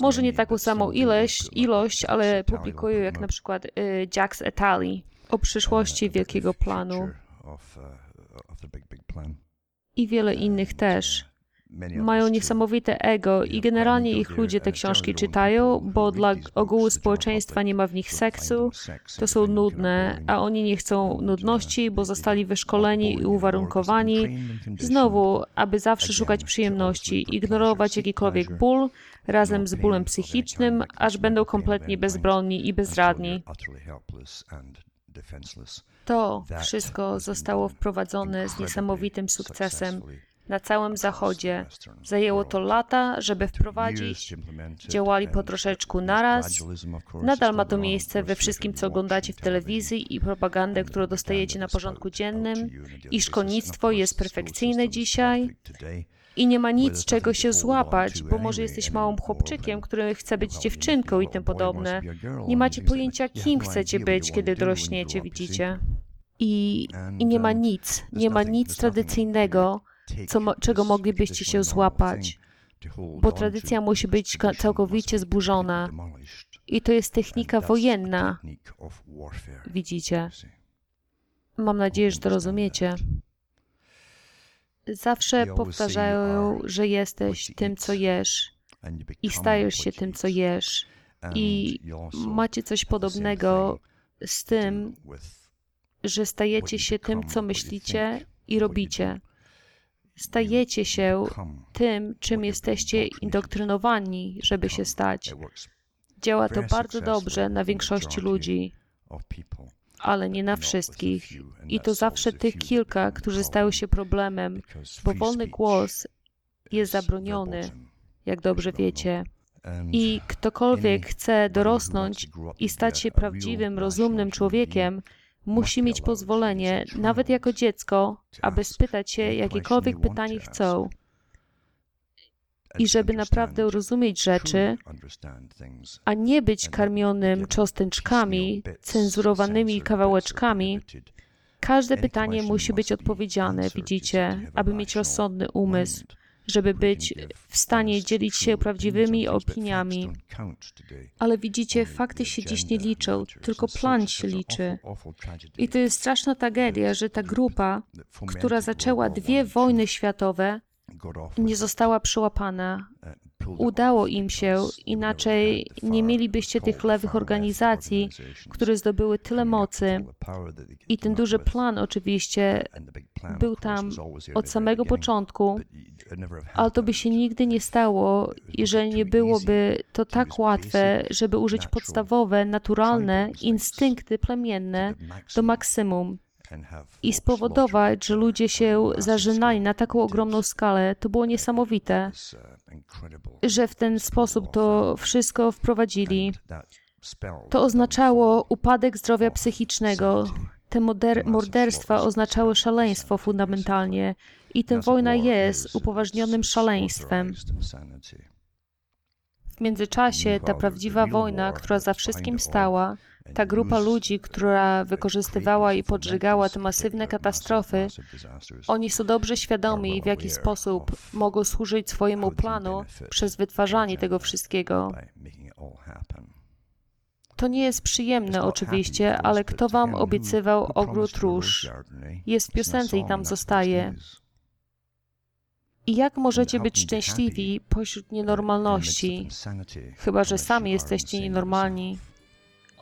[SPEAKER 2] Może nie taką samą ilość, ilość ale publikują jak na przykład y, Jacques Etali o przyszłości wielkiego planu.
[SPEAKER 1] i wiele innych też. Mają niesamowite ego i generalnie ich ludzie te książki czytają, bo dla ogółu społeczeństwa nie ma w nich seksu, to są nudne, a oni nie chcą nudności, bo zostali wyszkoleni i uwarunkowani, znowu, aby zawsze szukać przyjemności, ignorować jakikolwiek ból razem z bólem psychicznym, aż będą kompletnie bezbronni i bezradni. To wszystko zostało wprowadzone z niesamowitym sukcesem na całym Zachodzie. Zajęło to lata, żeby wprowadzić. Działali po troszeczku naraz. Nadal ma to miejsce we wszystkim, co oglądacie w telewizji i propagandę, którą dostajecie na porządku dziennym. I szkolnictwo jest perfekcyjne dzisiaj. I nie ma nic, czego się złapać, bo może jesteś małym chłopczykiem, który chce być dziewczynką i tym podobne. Nie macie pojęcia, kim chcecie być, kiedy dorośniecie, widzicie? I, I nie ma nic, nie ma nic tradycyjnego, co, czego moglibyście się złapać, bo tradycja musi być całkowicie zburzona. I to jest technika wojenna, widzicie. Mam nadzieję, że to rozumiecie. Zawsze powtarzają, że jesteś tym, co jesz i stajesz się tym, co jesz. I macie coś podobnego z tym, że stajecie się tym, co myślicie i robicie. Stajecie się tym, czym jesteście indoktrynowani, żeby się stać. Działa to bardzo dobrze na większości ludzi, ale nie na wszystkich. I to zawsze tych kilka, którzy stają się problemem, bo wolny głos jest zabroniony, jak dobrze wiecie. I ktokolwiek chce dorosnąć i stać się prawdziwym, rozumnym człowiekiem, musi mieć pozwolenie, nawet jako dziecko, aby spytać się jakiekolwiek pytanie chcą. I żeby naprawdę rozumieć rzeczy, a nie być karmionym cząsteczkami, cenzurowanymi kawałeczkami, każde pytanie musi być odpowiedziane, widzicie, aby mieć rozsądny umysł, żeby być w stanie dzielić się prawdziwymi opiniami. Ale widzicie, fakty się dziś nie liczą, tylko plan się liczy. I to jest straszna tragedia, że ta grupa, która zaczęła dwie wojny światowe, nie została przyłapana. Udało im się, inaczej nie mielibyście tych lewych organizacji, które zdobyły tyle mocy. I ten duży plan oczywiście był tam od samego początku, ale to by się nigdy nie stało, jeżeli nie byłoby to tak łatwe, żeby użyć podstawowe, naturalne instynkty plemienne do maksimum i spowodować, że ludzie się zażynali na taką ogromną skalę. To było niesamowite, że w ten sposób to wszystko wprowadzili. To oznaczało upadek zdrowia psychicznego. Te morderstwa oznaczały szaleństwo fundamentalnie i ta wojna jest upoważnionym szaleństwem. W międzyczasie ta prawdziwa wojna, która za wszystkim stała, ta grupa ludzi, która wykorzystywała i podżygała te masywne katastrofy, oni są dobrze świadomi, w jaki sposób mogą służyć swojemu planu przez wytwarzanie tego wszystkiego. To nie jest przyjemne oczywiście, ale kto wam obiecywał ogród róż? Jest w piosence i tam zostaje. I jak możecie być szczęśliwi pośród nienormalności, chyba że sami jesteście nienormalni?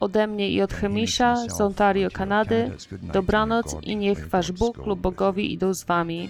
[SPEAKER 1] Ode mnie i od Chemisza z Ontario, Kanady, dobranoc i niech wasz Bóg lub bogowie idą z wami.